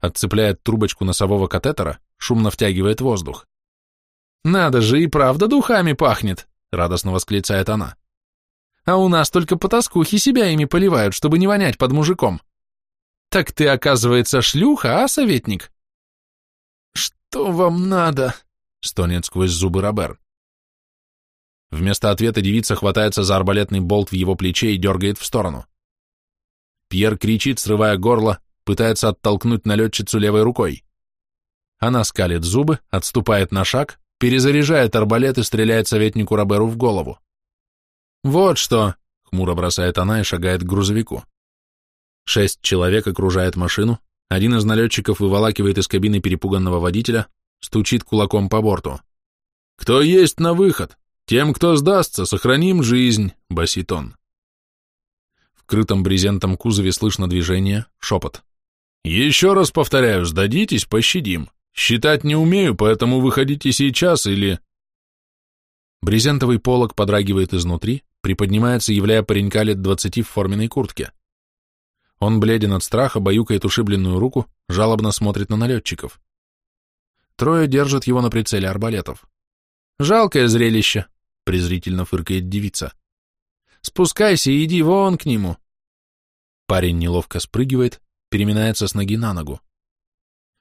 Отцепляет трубочку носового катетера, шумно втягивает воздух. «Надо же, и правда духами пахнет!» — радостно восклицает она. «А у нас только потаскухи себя ими поливают, чтобы не вонять под мужиком. Так ты, оказывается, шлюха, а, советник?» «Что вам надо?» стонет сквозь зубы Робер. Вместо ответа девица хватается за арбалетный болт в его плече и дергает в сторону. Пьер кричит, срывая горло, пытается оттолкнуть налетчицу левой рукой. Она скалит зубы, отступает на шаг, перезаряжает арбалет и стреляет советнику Роберу в голову. «Вот что!» — хмуро бросает она и шагает к грузовику. Шесть человек окружает машину, один из налетчиков выволакивает из кабины перепуганного водителя, стучит кулаком по борту. «Кто есть на выход? Тем, кто сдастся, сохраним жизнь», — басит он. В крытом брезентом кузове слышно движение, шепот. «Еще раз повторяю, сдадитесь, пощадим. Считать не умею, поэтому выходите сейчас или...» Брезентовый полог подрагивает изнутри, приподнимается, являя паренька лет двадцати в форменной куртке. Он бледен от страха, баюкает ушибленную руку, жалобно смотрит на налетчиков. Трое держат его на прицеле арбалетов. «Жалкое зрелище», — презрительно фыркает девица. «Спускайся и иди вон к нему». Парень неловко спрыгивает, переминается с ноги на ногу.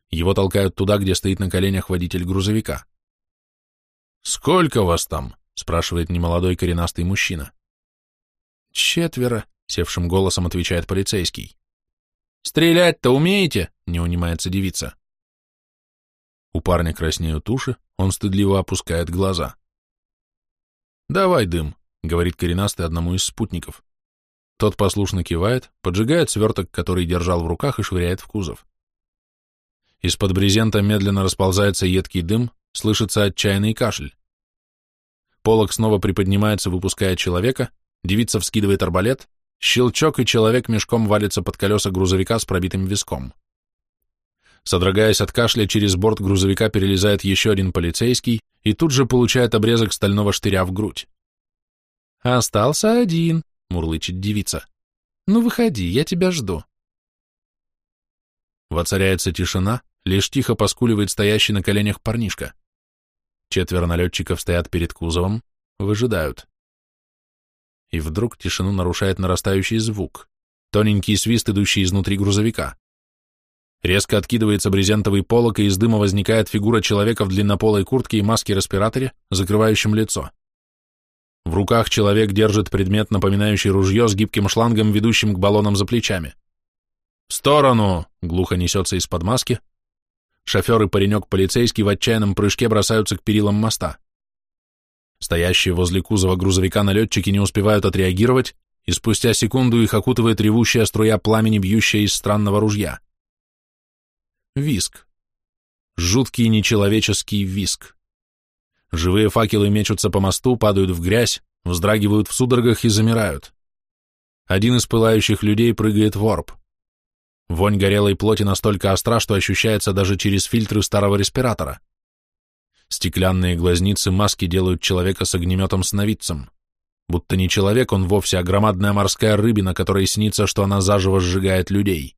Его толкают туда, где стоит на коленях водитель грузовика. «Сколько вас там?» — спрашивает немолодой коренастый мужчина. «Четверо», — севшим голосом отвечает полицейский. «Стрелять-то умеете?» — не унимается девица. У парня краснеют уши, он стыдливо опускает глаза. «Давай дым», — говорит коренастый одному из спутников. Тот послушно кивает, поджигает сверток, который держал в руках, и швыряет в кузов. Из-под брезента медленно расползается едкий дым, слышится отчаянный кашель. Полок снова приподнимается, выпуская человека, девица вскидывает арбалет, щелчок, и человек мешком валится под колеса грузовика с пробитым виском. Содрогаясь от кашля, через борт грузовика перелезает еще один полицейский и тут же получает обрезок стального штыря в грудь. «Остался один», — мурлычет девица. «Ну, выходи, я тебя жду». Воцаряется тишина, лишь тихо поскуливает стоящий на коленях парнишка. Четверо налетчиков стоят перед кузовом, выжидают. И вдруг тишину нарушает нарастающий звук, тоненький свист, идущий изнутри грузовика. Резко откидывается брезентовый полок, и из дыма возникает фигура человека в длиннополой куртке и маске-респираторе, закрывающем лицо. В руках человек держит предмет, напоминающий ружье с гибким шлангом, ведущим к баллонам за плечами. «В сторону!» — глухо несется из-под маски. Шофер и паренек-полицейский в отчаянном прыжке бросаются к перилам моста. Стоящие возле кузова грузовика налетчики не успевают отреагировать, и спустя секунду их окутывает ревущая струя пламени, бьющая из странного ружья. Виск. Жуткий нечеловеческий виск. Живые факелы мечутся по мосту, падают в грязь, вздрагивают в судорогах и замирают. Один из пылающих людей прыгает в орб. Вонь горелой плоти настолько остра, что ощущается даже через фильтры старого респиратора. Стеклянные глазницы маски делают человека с огнеметом-сновидцем. Будто не человек он вовсе, а громадная морская рыбина, которой снится, что она заживо сжигает людей.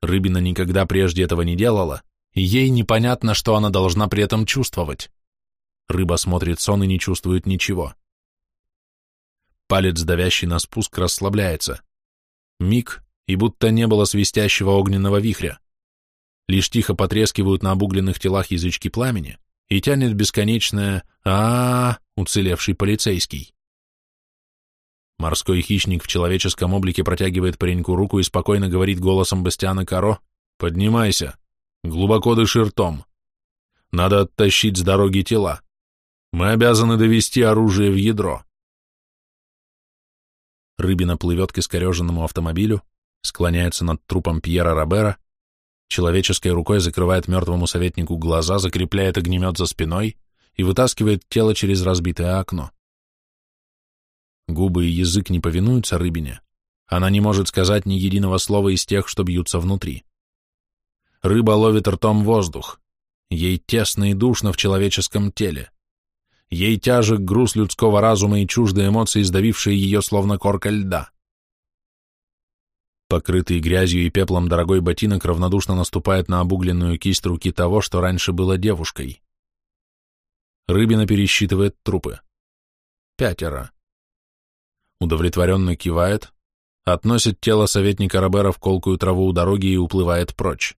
Рыбина никогда прежде этого не делала, и ей непонятно, что она должна при этом чувствовать. Рыба смотрит сон и не чувствует ничего. Палец, давящий на спуск, расслабляется. Миг, и будто не было свистящего огненного вихря. Лишь тихо потрескивают на обугленных телах язычки пламени, и тянет бесконечное а, -а, -а уцелевший полицейский. Морской хищник в человеческом облике протягивает пареньку руку и спокойно говорит голосом Бастиана Каро «Поднимайся, глубоко дыши ртом. Надо оттащить с дороги тела. Мы обязаны довести оружие в ядро». Рыбина плывет к искореженному автомобилю, склоняется над трупом Пьера Робера, человеческой рукой закрывает мертвому советнику глаза, закрепляет огнемет за спиной и вытаскивает тело через разбитое окно. Губы и язык не повинуются рыбине, она не может сказать ни единого слова из тех, что бьются внутри. Рыба ловит ртом воздух, ей тесно и душно в человеческом теле. Ей тяжек груз людского разума и чуждые эмоции, сдавившие ее словно корка льда. Покрытый грязью и пеплом дорогой ботинок равнодушно наступает на обугленную кисть руки того, что раньше было девушкой. Рыбина пересчитывает трупы. Пятеро. Удовлетворенно кивает, относит тело советника Робера в колкую траву у дороги и уплывает прочь.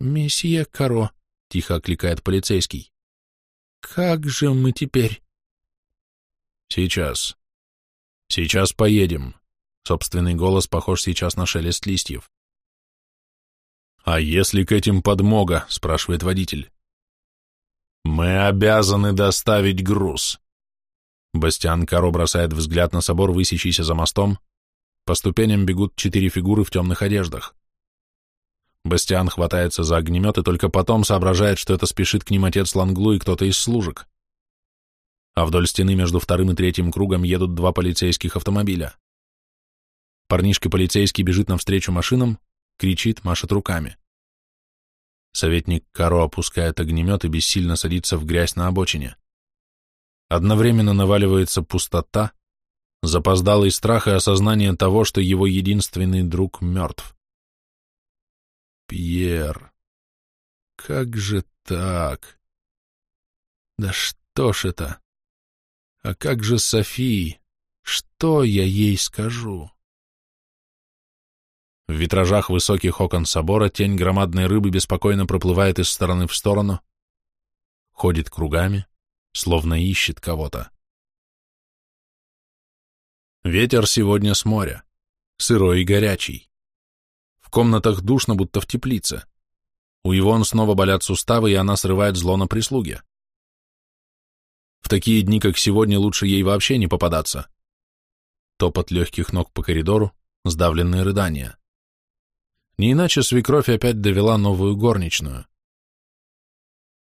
«Месье Каро», — тихо окликает полицейский, — «как же мы теперь?» «Сейчас. Сейчас поедем», Собственный голос похож сейчас на шелест листьев. «А если к этим подмога?» — спрашивает водитель. «Мы обязаны доставить груз». Бастиан Каро бросает взгляд на собор, высящийся за мостом. По ступеням бегут четыре фигуры в темных одеждах. Бастиан хватается за огнемет и только потом соображает, что это спешит к ним отец Ланглу и кто-то из служек. А вдоль стены между вторым и третьим кругом едут два полицейских автомобиля. Парнишка-полицейский бежит навстречу машинам, кричит, машет руками. Советник Каро опускает огнемет и бессильно садится в грязь на обочине. Одновременно наваливается пустота, запоздалый страх и осознание того, что его единственный друг мертв. Пьер, как же так? Да что ж это? А как же Софии? Что я ей скажу? В витражах высоких окон собора тень громадной рыбы беспокойно проплывает из стороны в сторону, ходит кругами, словно ищет кого-то. Ветер сегодня с моря, сырой и горячий. В комнатах душно, будто в теплице. У Ивон снова болят суставы, и она срывает зло на прислуге. В такие дни, как сегодня, лучше ей вообще не попадаться. Топот легких ног по коридору, сдавленные рыдания. Не иначе свекровь опять довела новую горничную.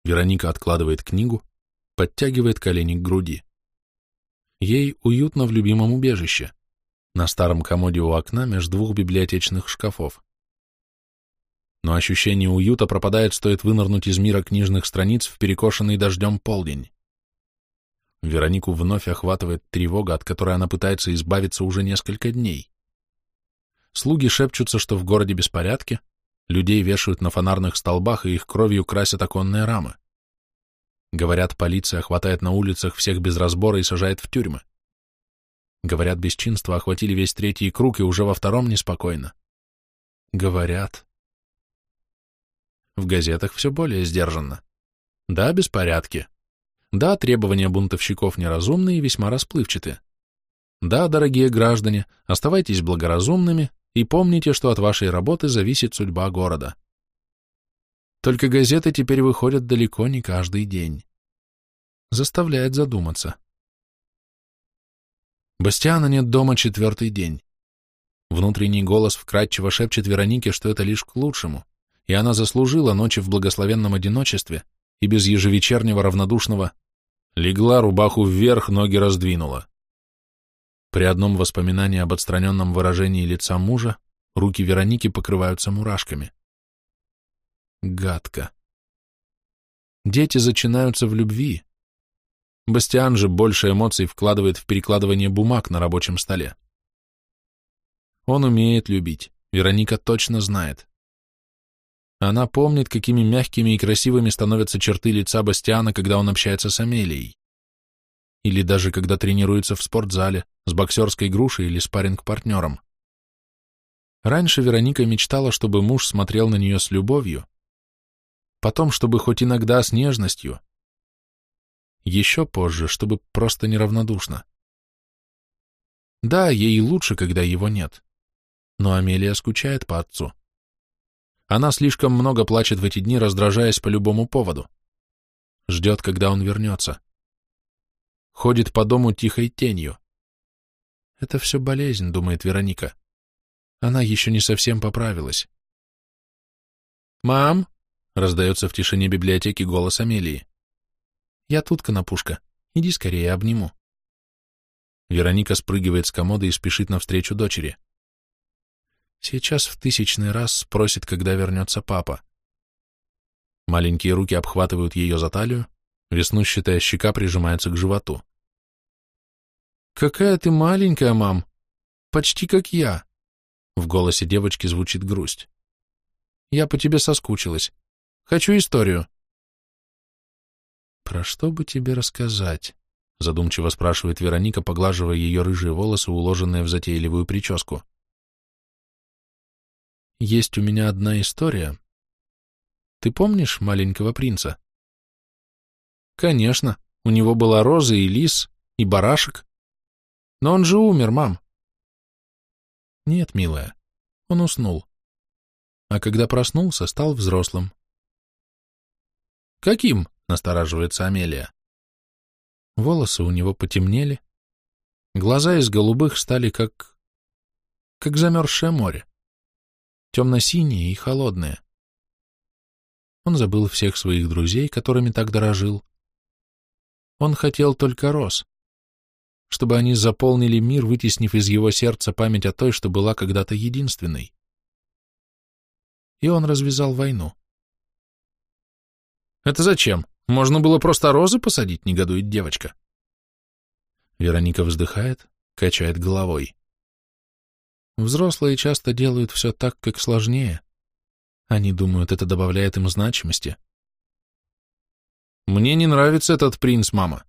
Вероника откладывает книгу, подтягивает колени к груди. Ей уютно в любимом убежище, на старом комоде у окна между двух библиотечных шкафов. Но ощущение уюта пропадает, стоит вынырнуть из мира книжных страниц в перекошенный дождем полдень. Веронику вновь охватывает тревога, от которой она пытается избавиться уже несколько дней. Слуги шепчутся, что в городе беспорядки, людей вешают на фонарных столбах и их кровью красят оконные рамы. Говорят, полиция хватает на улицах всех без разбора и сажает в тюрьмы. Говорят, бесчинства охватили весь третий круг и уже во втором неспокойно. Говорят. В газетах все более сдержанно. Да, беспорядки. Да, требования бунтовщиков неразумны и весьма расплывчаты. Да, дорогие граждане, оставайтесь благоразумными, и помните, что от вашей работы зависит судьба города. Только газеты теперь выходят далеко не каждый день. Заставляет задуматься. Бастиана нет дома четвертый день. Внутренний голос вкрадчиво шепчет Веронике, что это лишь к лучшему, и она заслужила ночи в благословенном одиночестве и без ежевечернего равнодушного легла рубаху вверх, ноги раздвинула. При одном воспоминании об отстраненном выражении лица мужа руки Вероники покрываются мурашками. Гадко. Дети зачинаются в любви. Бастиан же больше эмоций вкладывает в перекладывание бумаг на рабочем столе. Он умеет любить, Вероника точно знает. Она помнит, какими мягкими и красивыми становятся черты лица Бастиана, когда он общается с Амелией. Или даже когда тренируется в спортзале, с боксерской грушей или спарринг-партнером. Раньше Вероника мечтала, чтобы муж смотрел на нее с любовью, потом, чтобы хоть иногда с нежностью, еще позже, чтобы просто неравнодушно. Да, ей лучше, когда его нет, но Амелия скучает по отцу. Она слишком много плачет в эти дни, раздражаясь по любому поводу. Ждет, когда он вернется. Ходит по дому тихой тенью. Это все болезнь, думает Вероника. Она еще не совсем поправилась. «Мам!» — раздается в тишине библиотеки голос Амелии. «Я тут, конопушка. Иди скорее, обниму». Вероника спрыгивает с комода и спешит навстречу дочери. Сейчас в тысячный раз спросит, когда вернется папа. Маленькие руки обхватывают ее за талию, веснущатая щека прижимается к животу. «Какая ты маленькая, мам! Почти как я!» В голосе девочки звучит грусть. «Я по тебе соскучилась. Хочу историю». «Про что бы тебе рассказать?» задумчиво спрашивает Вероника, поглаживая ее рыжие волосы, уложенные в затейливую прическу. «Есть у меня одна история. Ты помнишь маленького принца?» «Конечно. У него была роза и лис, и барашек. Но он же умер, мам. Нет, милая, он уснул. А когда проснулся, стал взрослым. Каким? Настораживается Амелия. Волосы у него потемнели, глаза из голубых стали как... как замерзшее море. Темно-синие и холодные. Он забыл всех своих друзей, которыми так дорожил. Он хотел только роз чтобы они заполнили мир, вытеснив из его сердца память о той, что была когда-то единственной. И он развязал войну. «Это зачем? Можно было просто розы посадить», — негодует девочка. Вероника вздыхает, качает головой. Взрослые часто делают все так, как сложнее. Они думают, это добавляет им значимости. «Мне не нравится этот принц, мама.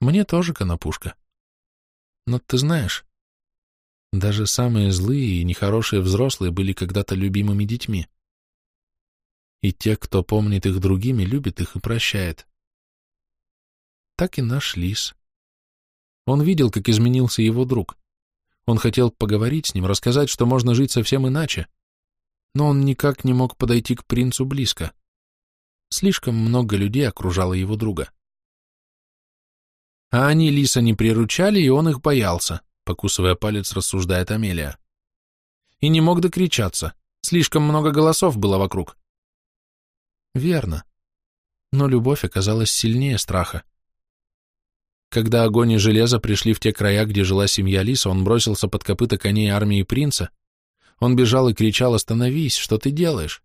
Мне тоже конопушка. Но ты знаешь, даже самые злые и нехорошие взрослые были когда-то любимыми детьми. И те, кто помнит их другими, любит их и прощает. Так и наш лис. Он видел, как изменился его друг. Он хотел поговорить с ним, рассказать, что можно жить совсем иначе. Но он никак не мог подойти к принцу близко. Слишком много людей окружало его друга. А они лиса не приручали, и он их боялся, покусывая палец, рассуждает Амелия. И не мог докричаться, слишком много голосов было вокруг. Верно. Но любовь оказалась сильнее страха. Когда огонь и железо пришли в те края, где жила семья Лиса, он бросился под копыта коней армии принца. Он бежал и кричал «Остановись! Что ты делаешь?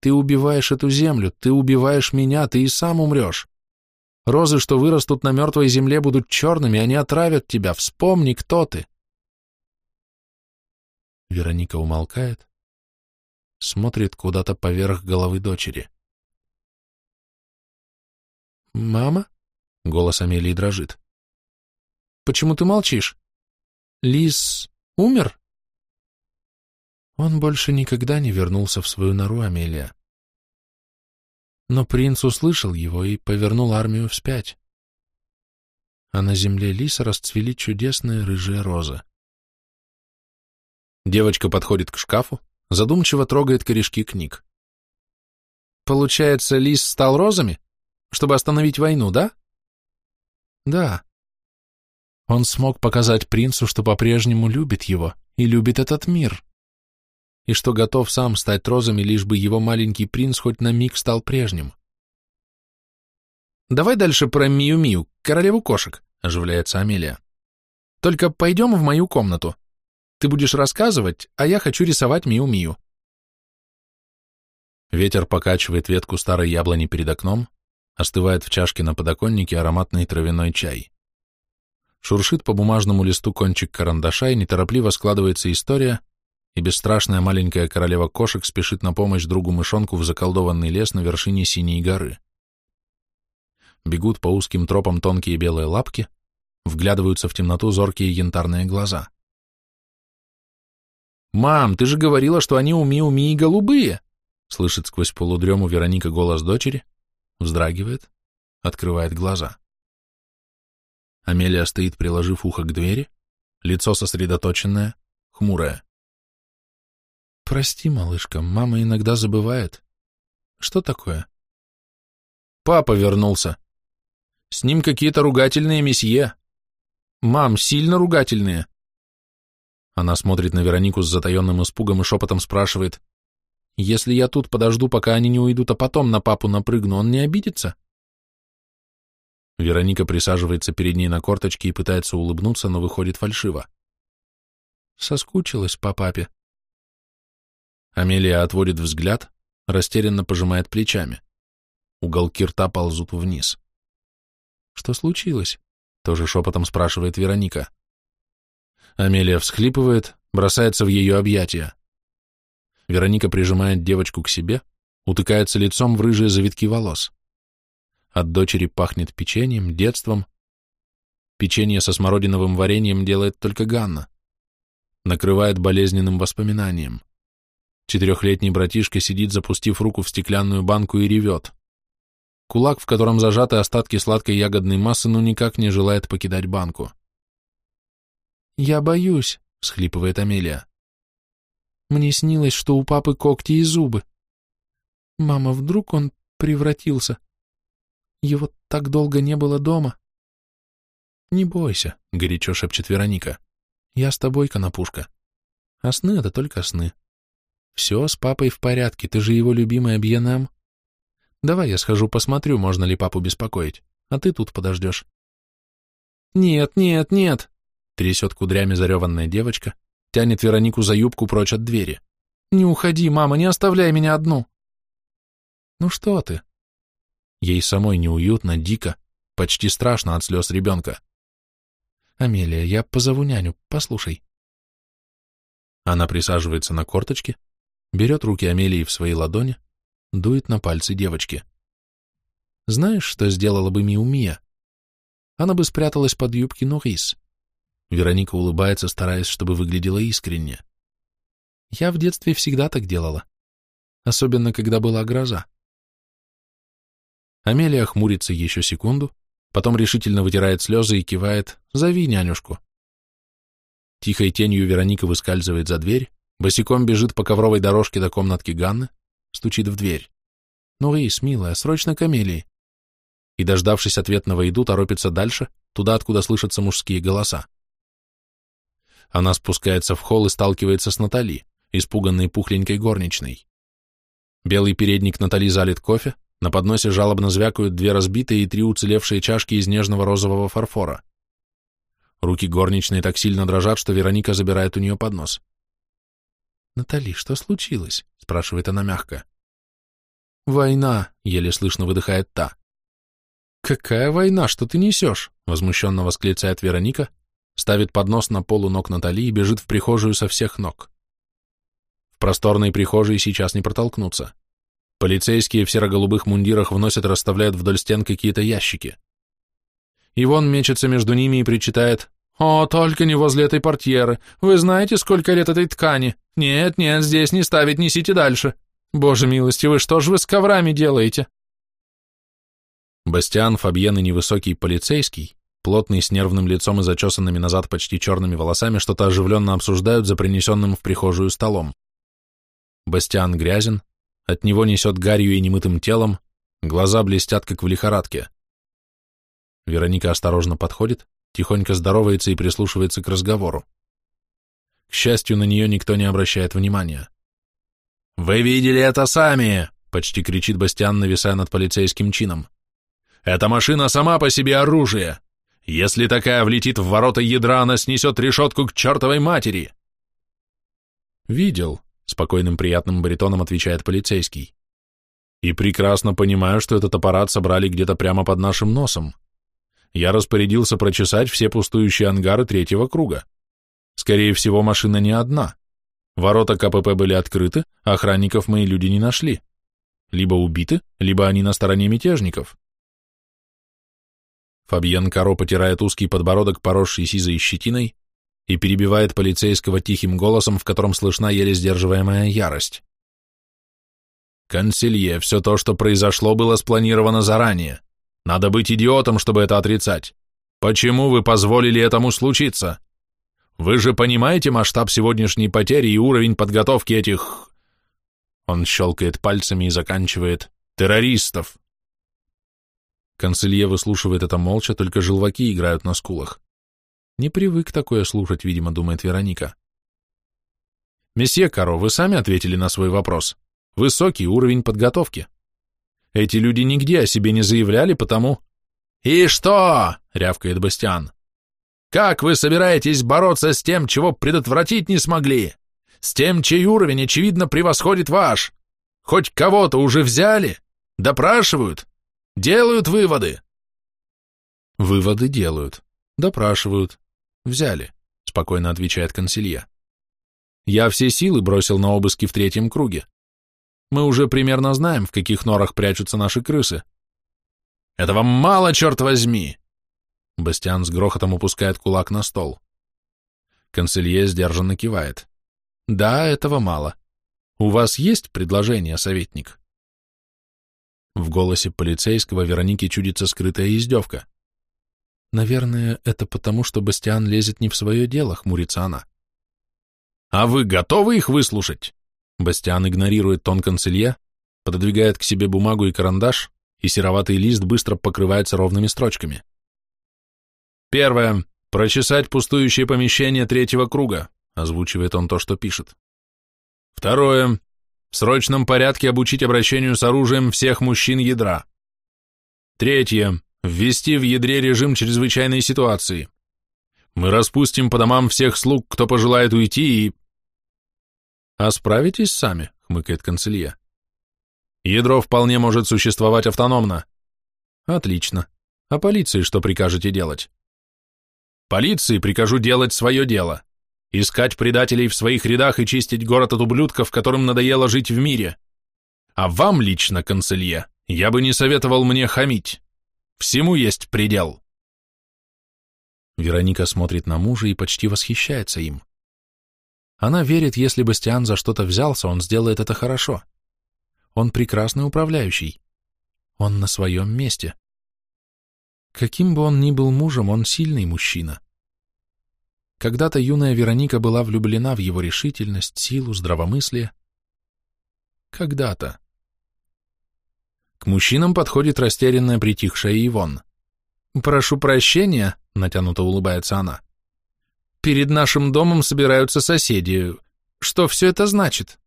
Ты убиваешь эту землю, ты убиваешь меня, ты и сам умрешь!» Розы, что вырастут на мертвой земле, будут черными, они отравят тебя. Вспомни, кто ты. Вероника умолкает, смотрит куда-то поверх головы дочери. «Мама?» — голос Амелии дрожит. «Почему ты молчишь? Лис умер?» Он больше никогда не вернулся в свою нору, Амелия. Но принц услышал его и повернул армию вспять. А на земле лиса расцвели чудесные рыжие розы. Девочка подходит к шкафу, задумчиво трогает корешки книг. Получается, лис стал розами, чтобы остановить войну, да? Да. Он смог показать принцу, что по-прежнему любит его и любит этот мир и что готов сам стать розами, лишь бы его маленький принц хоть на миг стал прежним. «Давай дальше про Мию-Мию, королеву кошек», — оживляется Амелия. Только пойдем в мою комнату. Ты будешь рассказывать, а я хочу рисовать Мию-Мию. Ветер покачивает ветку старой яблони перед окном, остывает в чашке на подоконнике ароматный травяной чай. Шуршит по бумажному листу кончик карандаша, и неторопливо складывается история, и бесстрашная маленькая королева кошек спешит на помощь другу-мышонку в заколдованный лес на вершине Синей горы. Бегут по узким тропам тонкие белые лапки, вглядываются в темноту зоркие янтарные глаза. «Мам, ты же говорила, что они уми-уми и голубые!» Слышит сквозь полудрему Вероника голос дочери, вздрагивает, открывает глаза. Амелия стоит, приложив ухо к двери, лицо сосредоточенное, хмурое. «Прости, малышка, мама иногда забывает. Что такое?» «Папа вернулся. С ним какие-то ругательные месье. Мам, сильно ругательные». Она смотрит на Веронику с затаенным испугом и шепотом спрашивает, если я тут подожду, пока они не уйдут, а потом на папу напрыгну, он не обидится? Вероника присаживается перед ней на корточки и пытается улыбнуться, но выходит фальшиво. Соскучилась по папе. Амелия отводит взгляд, растерянно пожимает плечами. Уголки рта ползут вниз. Что случилось? Тоже шепотом спрашивает Вероника. Амелия всхлипывает, бросается в ее объятия. Вероника прижимает девочку к себе, утыкается лицом в рыжие завитки волос. От дочери пахнет печеньем, детством. Печенье со смородиновым вареньем делает только Ганна. Накрывает болезненным воспоминанием. Четырехлетний братишка сидит, запустив руку в стеклянную банку и ревет. Кулак, в котором зажаты остатки сладкой ягодной массы, но никак не желает покидать банку. «Я боюсь», — всхлипывает Амелия. Мне снилось, что у папы когти и зубы. Мама, вдруг он превратился? Его так долго не было дома. Не бойся, горячо шепчет Вероника. Я с тобой, конопушка. А сны — это только сны. Все с папой в порядке, ты же его любимая Бьенам. Давай я схожу посмотрю, можно ли папу беспокоить, а ты тут подождешь. Нет, нет, нет, трясет кудрями зареванная девочка, Тянет Веронику за юбку прочь от двери. «Не уходи, мама, не оставляй меня одну!» «Ну что ты?» Ей самой неуютно, дико, почти страшно от слез ребенка. «Амелия, я позову няню, послушай». Она присаживается на корточки, берет руки Амелии в свои ладони, дует на пальцы девочки. «Знаешь, что сделала бы Миумия? Она бы спряталась под юбки Норис. Вероника улыбается, стараясь, чтобы выглядела искренне. Я в детстве всегда так делала. Особенно, когда была гроза. Амелия хмурится еще секунду, потом решительно вытирает слезы и кивает «Зови нянюшку». Тихой тенью Вероника выскальзывает за дверь, босиком бежит по ковровой дорожке до комнатки Ганны, стучит в дверь. «Ну, Рис, милая, срочно к Амелии!» И, дождавшись ответного иду, торопится дальше, туда, откуда слышатся мужские голоса. Она спускается в холл и сталкивается с Натали, испуганной пухленькой горничной. Белый передник Натали залит кофе, на подносе жалобно звякают две разбитые и три уцелевшие чашки из нежного розового фарфора. Руки горничной так сильно дрожат, что Вероника забирает у нее поднос. «Натали, что случилось?» — спрашивает она мягко. «Война!» — еле слышно выдыхает та. «Какая война? Что ты несешь?» — возмущенно восклицает Вероника, ставит поднос на полу ног Натали и бежит в прихожую со всех ног. В просторной прихожей сейчас не протолкнуться. Полицейские в серо-голубых мундирах вносят и расставляют вдоль стен какие-то ящики. Ивон мечется между ними и причитает «О, только не возле этой портьеры! Вы знаете, сколько лет этой ткани? Нет, нет, здесь не ставить, несите дальше! Боже милостивый, что же вы с коврами делаете?» Бастиан Фабьен и невысокий полицейский плотный, с нервным лицом и зачесанными назад почти черными волосами, что-то оживленно обсуждают за принесенным в прихожую столом. Бастиан грязен, от него несет гарью и немытым телом, глаза блестят, как в лихорадке. Вероника осторожно подходит, тихонько здоровается и прислушивается к разговору. К счастью, на нее никто не обращает внимания. «Вы видели это сами!» — почти кричит Бастиан, нависая над полицейским чином. «Эта машина сама по себе оружие! Если такая влетит в ворота ядра, она снесет решетку к чертовой матери!» «Видел», — спокойным приятным баритоном отвечает полицейский. «И прекрасно понимаю, что этот аппарат собрали где-то прямо под нашим носом. Я распорядился прочесать все пустующие ангары третьего круга. Скорее всего, машина не одна. Ворота КПП были открыты, охранников мои люди не нашли. Либо убиты, либо они на стороне мятежников. Фабьен Каро потирает узкий подбородок, поросший сизой щетиной, и перебивает полицейского тихим голосом, в котором слышна еле сдерживаемая ярость. «Консилье, все то, что произошло, было спланировано заранее. Надо быть идиотом, чтобы это отрицать. Почему вы позволили этому случиться? Вы же понимаете масштаб сегодняшней потери и уровень подготовки этих...» Он щелкает пальцами и заканчивает «террористов». Консилье выслушивает это молча, только желваки играют на скулах. Не привык такое слушать, видимо, думает Вероника. Месье Каро, вы сами ответили на свой вопрос. Высокий уровень подготовки. Эти люди нигде о себе не заявляли, потому... «И что?» — рявкает Бастиан. «Как вы собираетесь бороться с тем, чего предотвратить не смогли? С тем, чей уровень, очевидно, превосходит ваш? Хоть кого-то уже взяли? Допрашивают? Делают выводы?» «Выводы делают. Допрашивают. Взяли, спокойно отвечает консилье. Я все силы бросил на обыски в третьем круге. Мы уже примерно знаем, в каких норах прячутся наши крысы. Этого мало, черт возьми! Бастиан с грохотом упускает кулак на стол. Консилье сдержанно кивает. Да, этого мало. У вас есть предложение, советник? В голосе полицейского Вероники чудится скрытая издевка. Наверное, это потому, что Бастиан лезет не в свое дело, хмурится она. А вы готовы их выслушать? Бастиан игнорирует тон канцелье, пододвигает к себе бумагу и карандаш, и сероватый лист быстро покрывается ровными строчками. Первое. Прочесать пустующее помещение третьего круга, озвучивает он то, что пишет. Второе. В срочном порядке обучить обращению с оружием всех мужчин ядра. Третье. Ввести в ядре режим чрезвычайной ситуации. Мы распустим по домам всех слуг, кто пожелает уйти, и... А справитесь сами, хмыкает канцелье. Ядро вполне может существовать автономно. Отлично. А полиции что прикажете делать? Полиции прикажу делать свое дело. Искать предателей в своих рядах и чистить город от ублюдков, которым надоело жить в мире. А вам лично, канцелье, я бы не советовал мне хамить. Всему есть предел. Вероника смотрит на мужа и почти восхищается им. Она верит, если Бастиан за что-то взялся, он сделает это хорошо. Он прекрасный управляющий. Он на своем месте. Каким бы он ни был мужем, он сильный мужчина. Когда-то юная Вероника была влюблена в его решительность, силу, здравомыслие. Когда-то. К мужчинам подходит растерянная притихшая Ивон. «Прошу прощения», — натянуто улыбается она. «Перед нашим домом собираются соседи. Что все это значит?»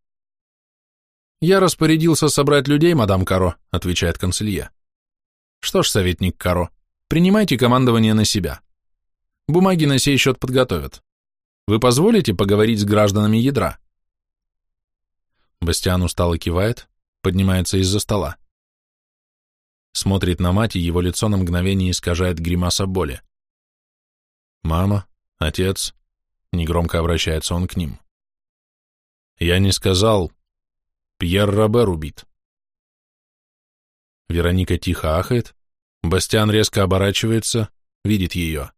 «Я распорядился собрать людей, мадам Каро», — отвечает консилье. «Что ж, советник Каро, принимайте командование на себя. Бумаги на сей счет подготовят. Вы позволите поговорить с гражданами ядра?» Бастиан устало кивает, поднимается из-за стола. Смотрит на мать, и его лицо на мгновение искажает гримаса боли. «Мама, отец», — негромко обращается он к ним. «Я не сказал. Пьер Робер убит». Вероника тихо ахает, Бастиан резко оборачивается, видит ее.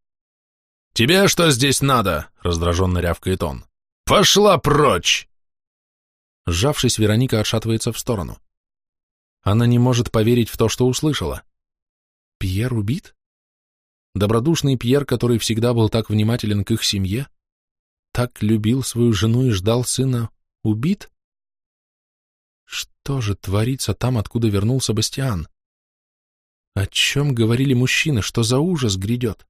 «Тебе что здесь надо?» — раздраженно рявкает он. «Пошла прочь!» Сжавшись, Вероника отшатывается в сторону. Она не может поверить в то, что услышала. Пьер убит? Добродушный Пьер, который всегда был так внимателен к их семье, так любил свою жену и ждал сына, убит? Что же творится там, откуда вернулся Бастиан? О чем говорили мужчины, что за ужас грядет?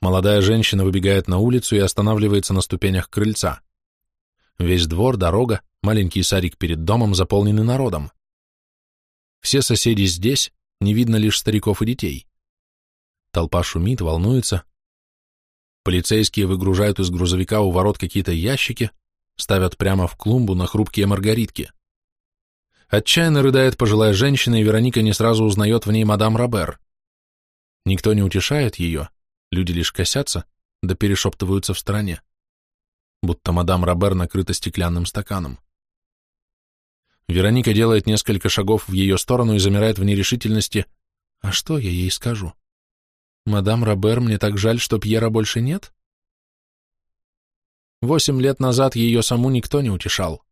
Молодая женщина выбегает на улицу и останавливается на ступенях крыльца. Весь двор, дорога, маленький садик перед домом заполнены народом. Все соседи здесь, не видно лишь стариков и детей. Толпа шумит, волнуется. Полицейские выгружают из грузовика у ворот какие-то ящики, ставят прямо в клумбу на хрупкие маргаритки. Отчаянно рыдает пожилая женщина, и Вероника не сразу узнает в ней мадам Робер. Никто не утешает ее, люди лишь косятся, да перешептываются в стороне, будто мадам Робер накрыта стеклянным стаканом. Вероника делает несколько шагов в ее сторону и замирает в нерешительности. А что я ей скажу? Мадам Робер, мне так жаль, что Пьера больше нет? Восемь лет назад ее саму никто не утешал.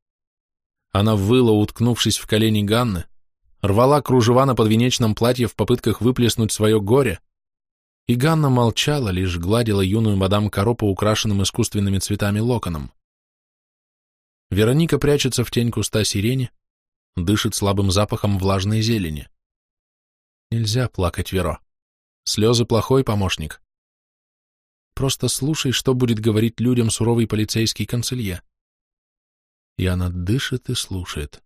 Она выла, уткнувшись в колени Ганны, рвала кружева на подвенечном платье в попытках выплеснуть свое горе, и Ганна молчала, лишь гладила юную мадам Каро украшенным искусственными цветами локонам. Вероника прячется в тень куста сирени, дышит слабым запахом влажной зелени. Нельзя плакать, Веро. Слезы — плохой помощник. Просто слушай, что будет говорить людям суровый полицейский канцелье. И она дышит и слушает.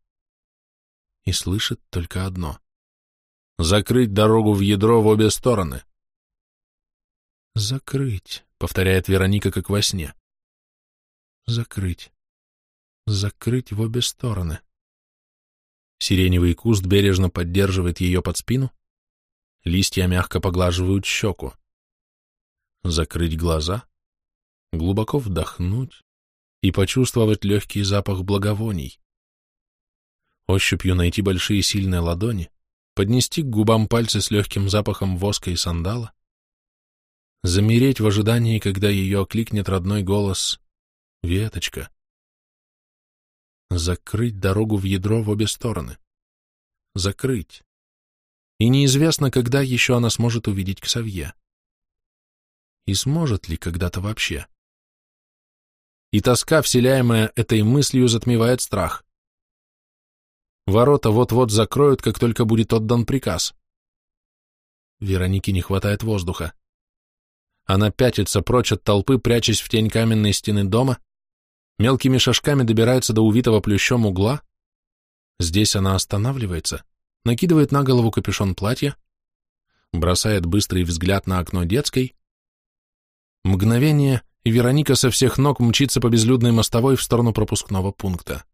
И слышит только одно. Закрыть дорогу в ядро в обе стороны. Закрыть, повторяет Вероника, как во сне. Закрыть. Закрыть в обе стороны. Сиреневый куст бережно поддерживает ее под спину, листья мягко поглаживают щеку. Закрыть глаза, глубоко вдохнуть и почувствовать легкий запах благовоний. Ощупью найти большие сильные ладони, поднести к губам пальцы с легким запахом воска и сандала, замереть в ожидании, когда ее окликнет родной голос «Веточка» закрыть дорогу в ядро в обе стороны. Закрыть. И неизвестно, когда еще она сможет увидеть Ксавье. И сможет ли когда-то вообще? И тоска, вселяемая этой мыслью, затмевает страх. Ворота вот-вот закроют, как только будет отдан приказ. Веронике не хватает воздуха. Она пятится прочь от толпы, прячась в тень каменной стены дома, мелкими шажками добирается до увитого плющом угла. Здесь она останавливается, накидывает на голову капюшон платья, бросает быстрый взгляд на окно детской. Мгновение, и Вероника со всех ног мчится по безлюдной мостовой в сторону пропускного пункта.